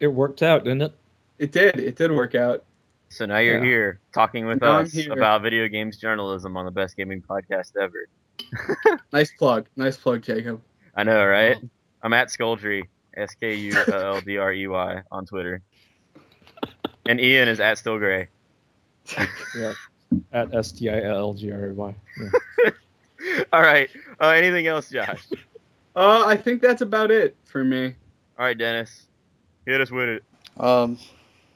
it worked out, didn't it? It did. It did work out. So now you're Yeah. here talking with Now us about video games journalism on the best gaming podcast ever. Nice plug. Nice plug, Jacob. I know, right? I'm at Skuldrey, S K U L D R E Y on Twitter, and Ian is at Still Gray. At S T I L L G R Y. All right. Uh, anything else, Josh? Uh, I think that's about it for me. All right, Dennis, hit us with it. Um,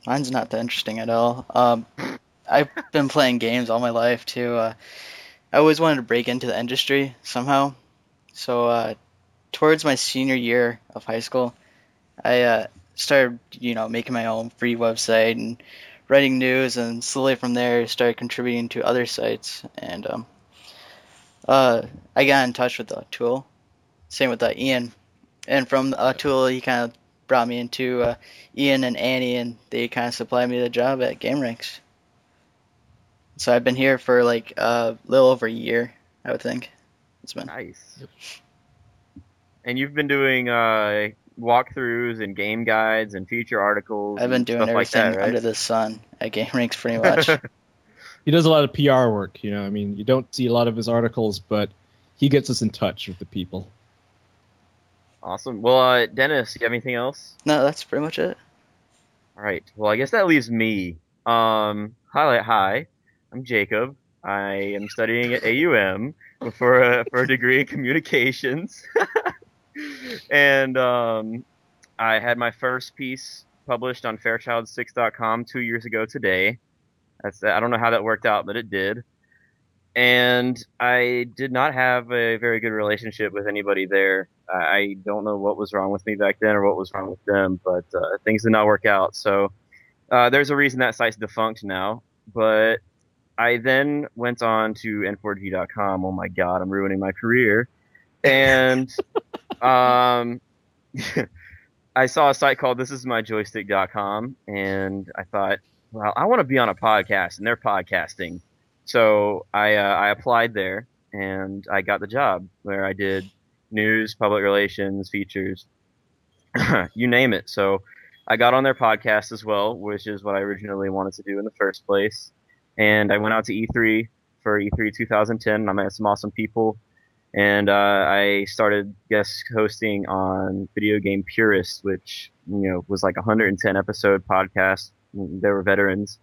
mine's not that interesting at all. Um, I've been playing games all my life too. Uh, I always wanted to break into the industry somehow. So uh, towards my senior year of high school, I uh, started, you know, making my own free website and writing news, and slowly from there started contributing to other sites. And um, uh, I got in touch with the tool. Same with uh, Ian, and from uh, Tool, he kind of brought me into uh, Ian and Annie, and they kind of supplied me the job at Gameranx. So I've been here for like a little over a year, I would think. It's been. Nice. And you've been doing uh, walkthroughs and game guides and feature articles. I've been doing stuff like everything that, right? under the sun at Gameranx pretty much. He does a lot of PR work. You know, I mean, you don't see a lot of his articles, but he gets us in touch with the people. Awesome. Well, uh, Dennis, you have anything else? no, that's pretty much it. All right. Well, I guess that leaves me. Um, hi, hi. I'm Jacob. I am studying at AUM for a for a degree in communications, and um, I had my first piece published on Fairchild6.com two years ago today. That's I don't know how that worked out, but it did. And I did not have a very good relationship with anybody there. I don't know what was wrong with me back then or what was wrong with them, but uh, things did not work out. So uh, there's a reason that site's defunct now. But I then went on to n4g.com. Oh my god, I'm ruining my career. And um, I saw a site called thisismyjoystick.com, and I thought, well, I want to be on a podcast, and they're podcasting. So I uh, I applied there, and I got the job where I did news, public relations, features, you name it. So I got on their podcast as well, which is what I originally wanted to do in the first place. And I went out to E3 for E3 2010. I met some awesome people, and uh, I started guest hosting on Video Game Purist, which you know was like a 110 episode podcast. There were veterans,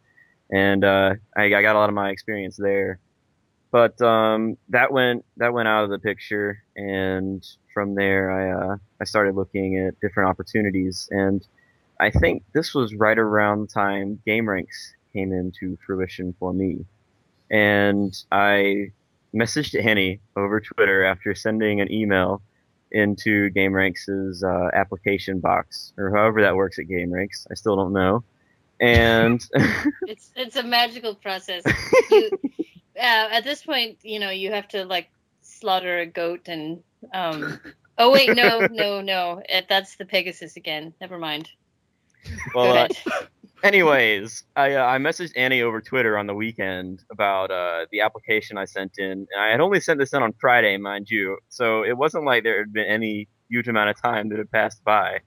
and uh, I, I, got a lot of my experience there. But um, that went that went out of the picture, and from there I uh, I started looking at different opportunities, and I think this was right around the time Gameranx came into fruition for me, and I messaged Annie over Twitter after sending an email into Gameranx' uh, application box, or however that works at Gameranx. I still don't know. And it's it's a magical process. You, uh, at this point, you know, you have to like slaughter a goat and. Um, oh wait, no, no, no. That's the Pegasus again. Never mind. Well, uh, anyways, I uh, I messaged Annie over Twitter on the weekend about uh, the application I sent in. And I had only sent this in on Friday, mind you, so it wasn't like there had been any huge amount of time that had passed by.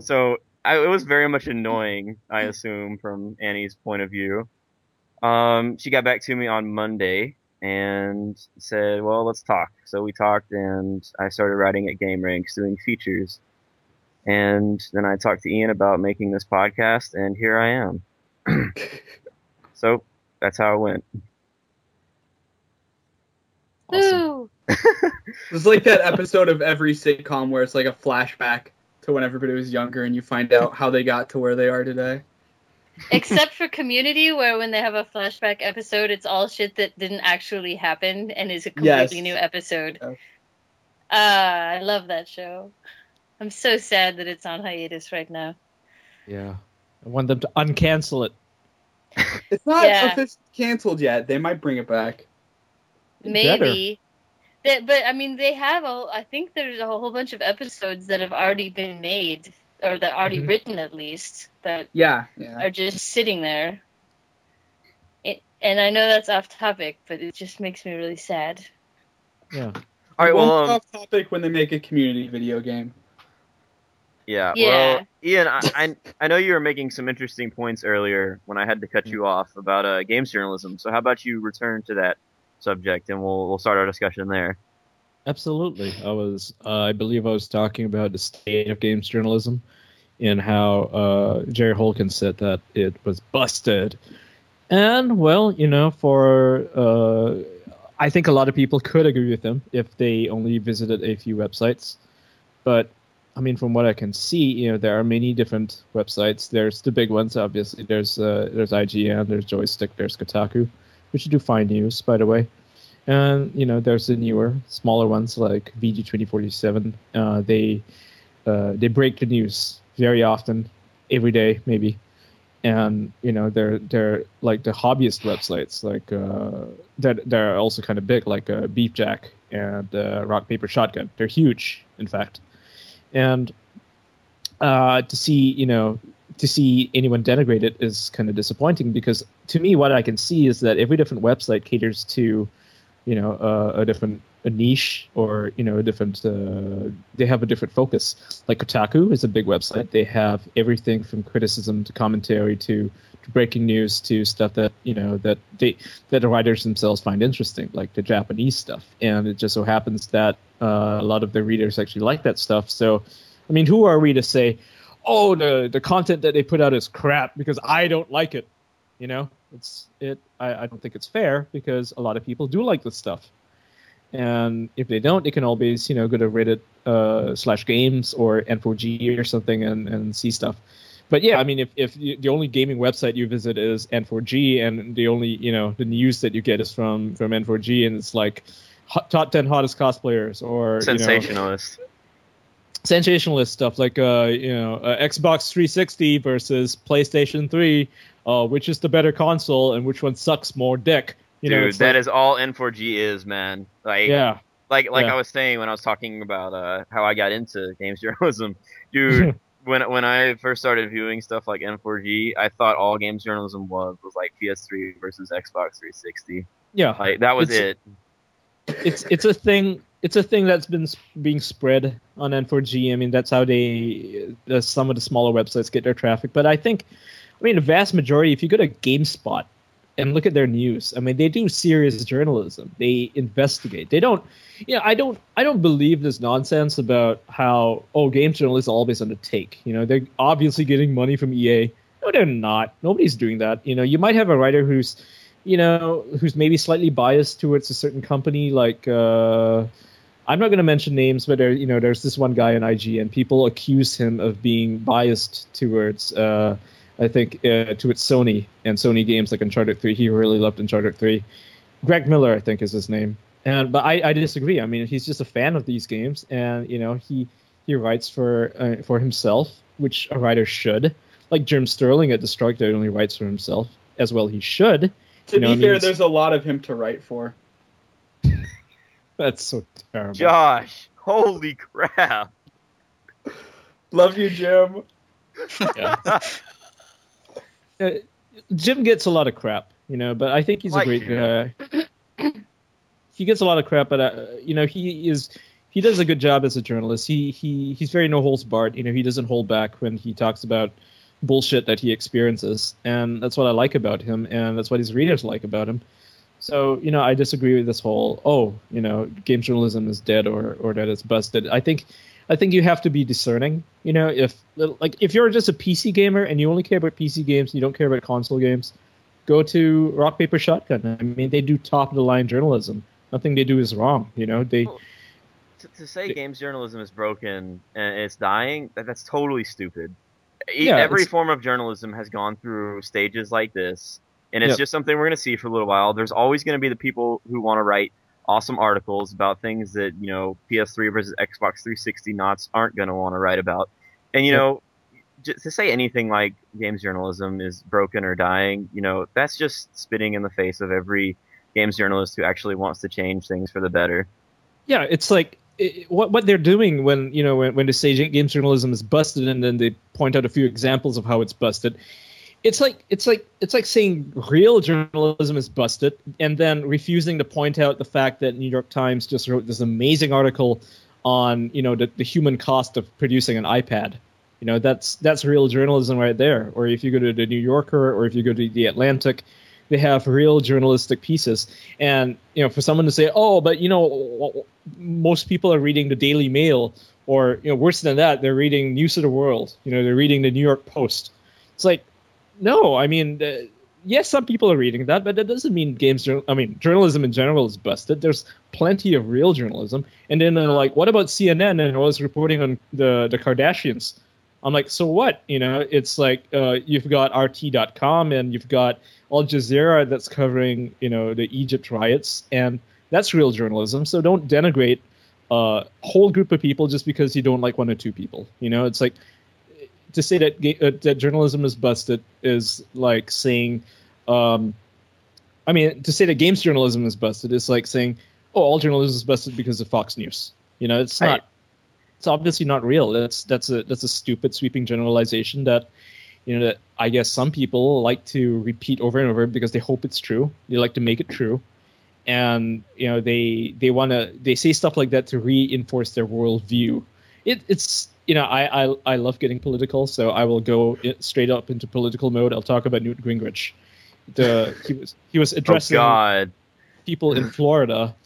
So I, it was very much annoying, I assume, from Annie's point of view. Um, she got back to me on Monday and said, "Well, let's talk." So we talked, and I started writing at Gameranx, doing features. And then I talked to Ian about making this podcast, and here I am. so that's how it went. Awesome. it's like that episode of every sitcom where it's like a flashback to when everybody was younger and you find out how they got to where they are today. Except for Community, where when they have a flashback episode, it's all shit that didn't actually happen and is a completely yes. new episode. Yes. Uh, I love that show. I'm so sad that it's on hiatus right now. Yeah. I want them to uncancel it. It's not yeah. officially canceled yet. They might bring it back. Maybe. They, but I mean, they have. A, I think there's a whole bunch of episodes that have already been made, or that already mm-hmm. written at least. That yeah, yeah, are just sitting there. It, and I know that's off topic, but it just makes me really sad. Yeah. All right. Well, um, off topic when they make a community video game. Yeah. yeah. Well, Ian, I, I, I know you were making some interesting points earlier when I had to cut you off about uh, games journalism. So how about you return to that subject and we'll we'll start our discussion there. Absolutely. I was uh, I believe I was talking about the state of games journalism and how uh, Jerry Holkins said that it was busted. And well, you know, for uh, I think a lot of people could agree with him if they only visited a few websites. But I mean, from what I can see, you know, there are many different websites. There's the big ones, obviously. There's uh, there's IGN, there's Joystick, there's Kotaku, which you do fine news, by the way. And you know, there's the newer, smaller ones like VG247. Uh, they uh, they break the news very often, every day maybe. And you know, they're they're like the hobbyist websites, like uh, that they're also kind of big, like uh, Beefjack and uh, Rock Paper Shotgun. They're huge, in fact and uh, to see you know to see anyone denigrate it is kind of disappointing because to me what I can see is that every different website caters to you know uh, a different a niche or you know a different uh, they have a different focus. Like kotaku is a big website. They have everything from criticism to commentary to, to breaking news to stuff that you know that they that the writers themselves find interesting like the japanese stuff. And it just so happens that uh, a lot of the readers actually like that stuff. So i mean who are we to say oh the the content that they put out is crap because i don't like it you know? It's it I, I don't think it's fair because a lot of people do like this stuff and if they don't, they can always, you know, go to Reddit uh, slash games or N4G or something and, and see stuff. but yeah, I mean, if if you, the only gaming website you visit is N4G, and the only you know the news that you get is from from N4G, and it's like hot, top ten hottest cosplayers or you know, Sensationalist. sensationalist stuff like uh you know uh, Xbox 360 versus PlayStation 3, uh which is the better console and which one sucks more dick. You know, Dude, it's that like- is all N4G is, man. Like, yeah. like, like yeah. I was saying when I was talking about uh, how I got into games journalism, dude. when when I first started viewing stuff like N4G, I thought all games journalism was was like PS3 versus Xbox 360. Yeah. Like that was It's- it. it's it's a thing it's a thing that's been being spread on N4G. I mean, that's how they uh, some of the smaller websites get their traffic. But I think, I mean, the vast majority, if you go to GameSpot and look at their news, I mean, they do serious journalism. They investigate. They don't, you know, I don't, I don't believe this nonsense about how oh, game journalists are always on the take. You know, they're obviously getting money from EA. No, they're not. Nobody's doing that. You know, you might have a writer who's you know, who's maybe slightly biased towards a certain company. Like, uh, I'm not going to mention names, but there, you know, there's this one guy in IG, and people accuse him of being biased towards, uh, I think, uh, its Sony and Sony games like Uncharted 3. He really loved Uncharted 3. Greg Miller, I think, is his name. And but I, I disagree. I mean, he's just a fan of these games, and you know, he he writes for uh, for himself, which a writer should. Like Jim Sterling at Destructoid only writes for himself, as well he should. To You know, be I mean, fair, there's a lot of him to write for. That's so terrible. Josh, holy crap! Love you, Jim. Yeah. Uh, Jim gets a lot of crap, you know, but I think he's Like a great guy. he gets a lot of crap, but uh, you know, he is he does a good job as a journalist. He he he's very no holds barred. You know, he doesn't hold back when he talks about bullshit that he experiences, and that's what I like about him, and that's what his readers like about him. So you know, I disagree with this whole oh, you know, game journalism is dead or or that it's busted. I think I think you have to be discerning. You know, if like if you're just a PC gamer and you only care about PC games, and you don't care about console games, go to Rock Paper Shotgun. I mean, they do top of the line journalism. Nothing they do is wrong. You know, they to, to say games journalism is broken and it's dying, that, that's totally stupid. Yeah, Every form of journalism has gone through stages like this, and it's Yep. just something we're going to see for a little while. There's always going to be the people who want to write awesome articles about things that you know PS3 versus Xbox 360 knots aren't going to want to write about, and you know. To say anything like games journalism is broken or dying, you know, that's just spitting in the face of every games journalist who actually wants to change things for the better. yeah, it's like it, what what they're doing when you know when, when they say games journalism is busted and then they point out a few examples of how it's busted. It's like it's like it's like saying real journalism is busted and then refusing to point out the fact that New York Times just wrote this amazing article on you know the, the human cost of producing an iPad. You know that's that's real journalism right there. Or if you go to the New Yorker or if you go to the Atlantic, they have real journalistic pieces. And you know, for someone to say, "Oh, but you know, most people are reading the Daily Mail," or you know, worse than that, they're reading News of the World. You know, they're reading the New York Post. It's like, no, I mean, uh, yes, some people are reading that, but that doesn't mean games. I mean, journalism in general is busted. There's plenty of real journalism. And then they're like, what about CNN and was reporting on the the Kardashians? I'm like, so what? You know, it's like uh, you've got RT.com and you've got Al Jazeera that's covering, you know, the Egypt riots, and that's real journalism. So don't denigrate a whole group of people just because you don't like one or two people. You know, it's like to say that uh, that journalism is busted is like saying, um, I mean, to say that games journalism is busted is like saying, oh, all journalism is busted because of Fox News. You know, it's Right. not. It's obviously not real. That's that's a that's a stupid sweeping generalization that you know that I guess some people like to repeat over and over because they hope it's true. They like to make it true, and you know they they want to they say stuff like that to reinforce their worldview. It, it's you know I, I I love getting political, so I will go straight up into political mode. I'll talk about Newt Gingrich. The he was he was Oh addressing God! people in Florida,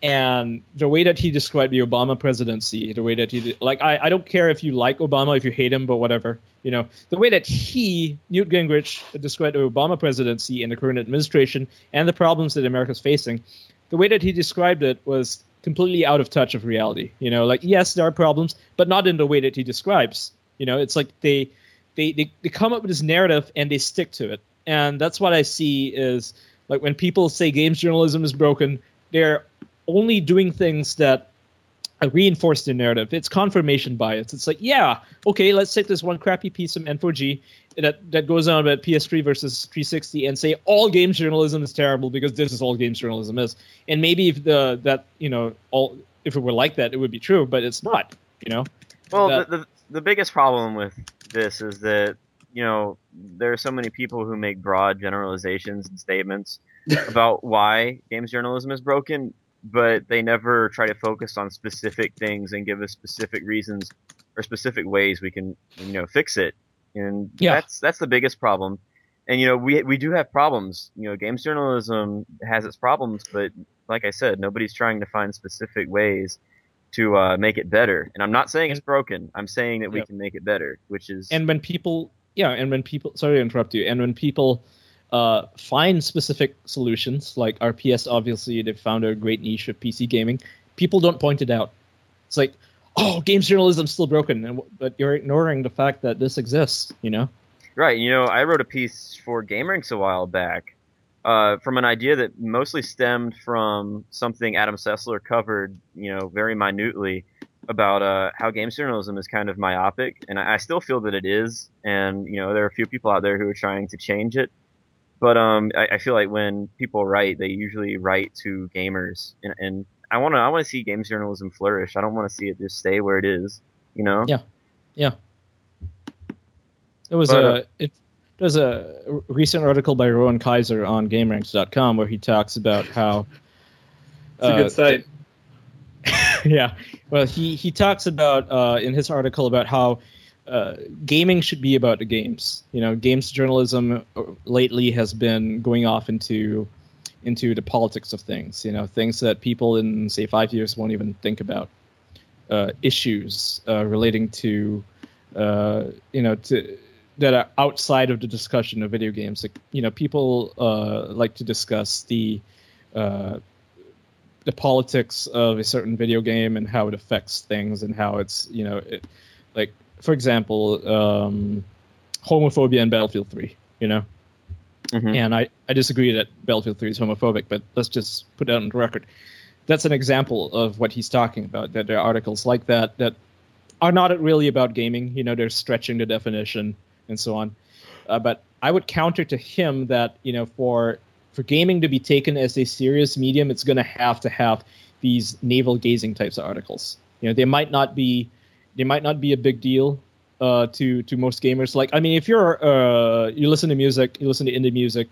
and the way that he described the Obama presidency, the way that he did, like I, I don't care if you like Obama, if you hate him, but whatever, you know, the way that he Newt Gingrich described the Obama presidency and the current administration and the problems that America's facing, the way that he described it was completely out of touch of reality. You know, like yes, there are problems, but not in the way that he describes. You know, it's like they they, they they come up with this narrative and they stick to it, and that's what I see is like when people say games journalism is broken, they're only doing things that reinforce the narrative. It's confirmation bias. It's like, yeah, okay, let's take this one crappy piece of N4G that that goes on about PS3 versus 360 and say all games journalism is terrible because this is all games journalism is. And maybe if the that you know all if it were like that, it would be true, but it's not. You know. Well, That- the, the the biggest problem with this is that you know there are so many people who make broad generalizations and statements about why games journalism is broken, but they never try to focus on specific things and give us specific reasons or specific ways we can you know fix it. And Yeah. that's that's the biggest problem. And you know we we do have problems. You know, games journalism has its problems, but like I said, nobody's trying to find specific ways to uh, make it better. And I'm not saying it's broken. I'm saying that we Yeah. can make it better, which is and when people yeah and when people sorry to interrupt you and when people uh, find specific solutions like rps obviously they found a great niche of pc gaming people don't point it out it's like oh games journalism's still broken and, but you're ignoring the fact that this exists you know right. You know, I wrote a piece for Gameranx a while back uh, from an idea that mostly stemmed from something Adam Sessler covered, you know, very minutely about uh, how games journalism is kind of myopic, and I, I still feel that it is. And you know, there are a few people out there who are trying to change it. But um, I, I feel like when people write, they usually write to gamers, and, and I want to I want to see games journalism flourish. I don't want to see it just stay where it is. You know? Yeah. Yeah. There was But, a uh, it there's a r- recent article by Rowan Kaiser on Gameranx.com where he talks about how It's a uh, good site. yeah. Well, he he talks about uh, in his article about how uh, gaming should be about the games. You know, games journalism uh, lately has been going off into into the politics of things. You know, things that people in say five years won't even think about. Uh, issues uh, relating to uh, you know to that are outside of the discussion of video games. Like, you know, people uh, like to discuss the the politics of a certain video game and how it affects things and how it's you know it, like for example um, homophobia in Battlefield 3 you know Mhm. and I, I disagree that Battlefield 3 is homophobic but let's just put that on the record that's an example of what he's talking about that there are articles like that that are not really about gaming you know they're stretching the definition and so on uh, but I would counter to him that you know for for gaming to be taken as a serious medium, it's going to have to have these navel gazing types of articles. You know, they might not be they might not be a big deal uh, to to most gamers. Like, I mean, if you're uh, you listen to music, you listen to indie music,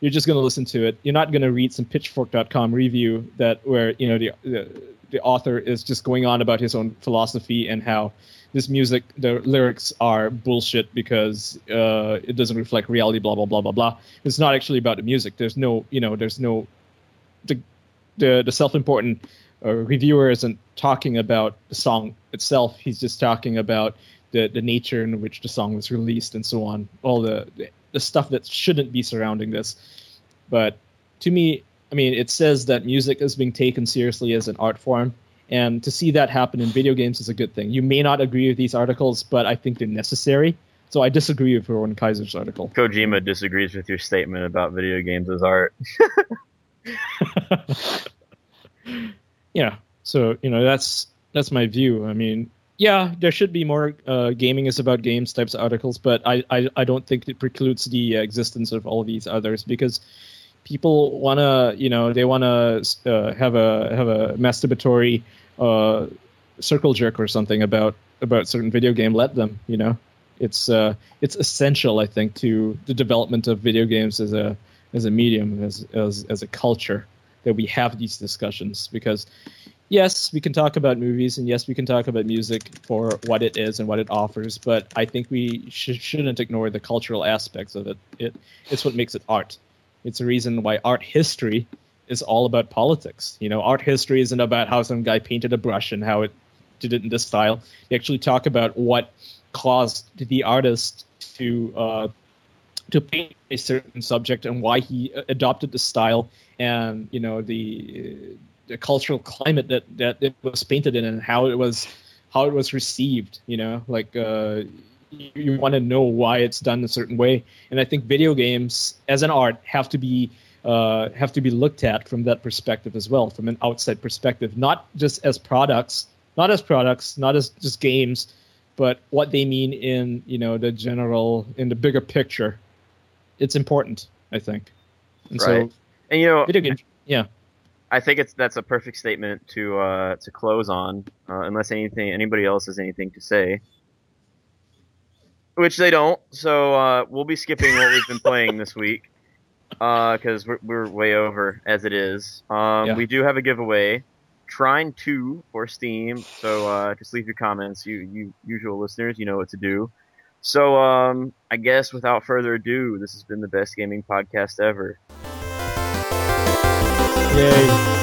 you're just going to listen to it. You're not going to read some Pitchfork.com review that where you know the, the the author is just going on about his own philosophy and how this music, the lyrics are bullshit because uh, it doesn't reflect reality. Blah blah blah blah blah. It's not actually about the music. There's no, you know, there's no the the, the self-important uh, reviewer isn't talking about the song itself. He's just talking about the the nature in which the song was released and so on. All the the stuff that shouldn't be surrounding this. But to me, I mean, it says that music is being taken seriously as an art form. And to see that happen in video games is a good thing. You may not agree with these articles, but I think they're necessary. So I disagree with Rowan Kaiser's article. Kojima disagrees with your statement about video games as art. yeah. So you know that's that's my view. I mean, yeah, there should be more uh, gaming is about games types of articles, but I, I I don't think it precludes the existence of all these others because people want to you know they want to uh, have a have a masturbatory uh, circle jerk or something about about certain video game. Let them. You know, it's uh it's essential I think to the development of video games as a as a medium as as as a culture that we have these discussions because yes, we can talk about movies and yes, we can talk about music for what it is and what it offers, but I think we sh- shouldn't ignore the cultural aspects of it. It it's what makes it art. It's a reason why art history is all about politics. You know, art history isn't about how some guy painted a brush and how it did it in this style. They actually talk about what caused the artist to uh, to paint a certain subject and why he adopted the style and you know the the cultural climate that that it was painted in and how it was how it was received you know like uh you, you want to know why it's done a certain way. And I think video games as an art have to be uh, have to be looked at from that perspective as well, from an outside perspective, not just as products, not as products, not as just games, but what they mean in you know the general in the bigger picture. It's important, I think. And right. so, and you know, video games, yeah. I think it's that's a perfect statement to uh, to close on, uh, unless anything anybody else has anything to say, which they don't. So uh, we'll be skipping what we've been playing this week because we're, we're way over as it is. Um, Yeah. We do have a giveaway, Trine Two for Steam. So uh, just leave your comments. You you usual listeners, you know what to do. So um, I guess without further ado, this has been the best gaming podcast ever. Yay.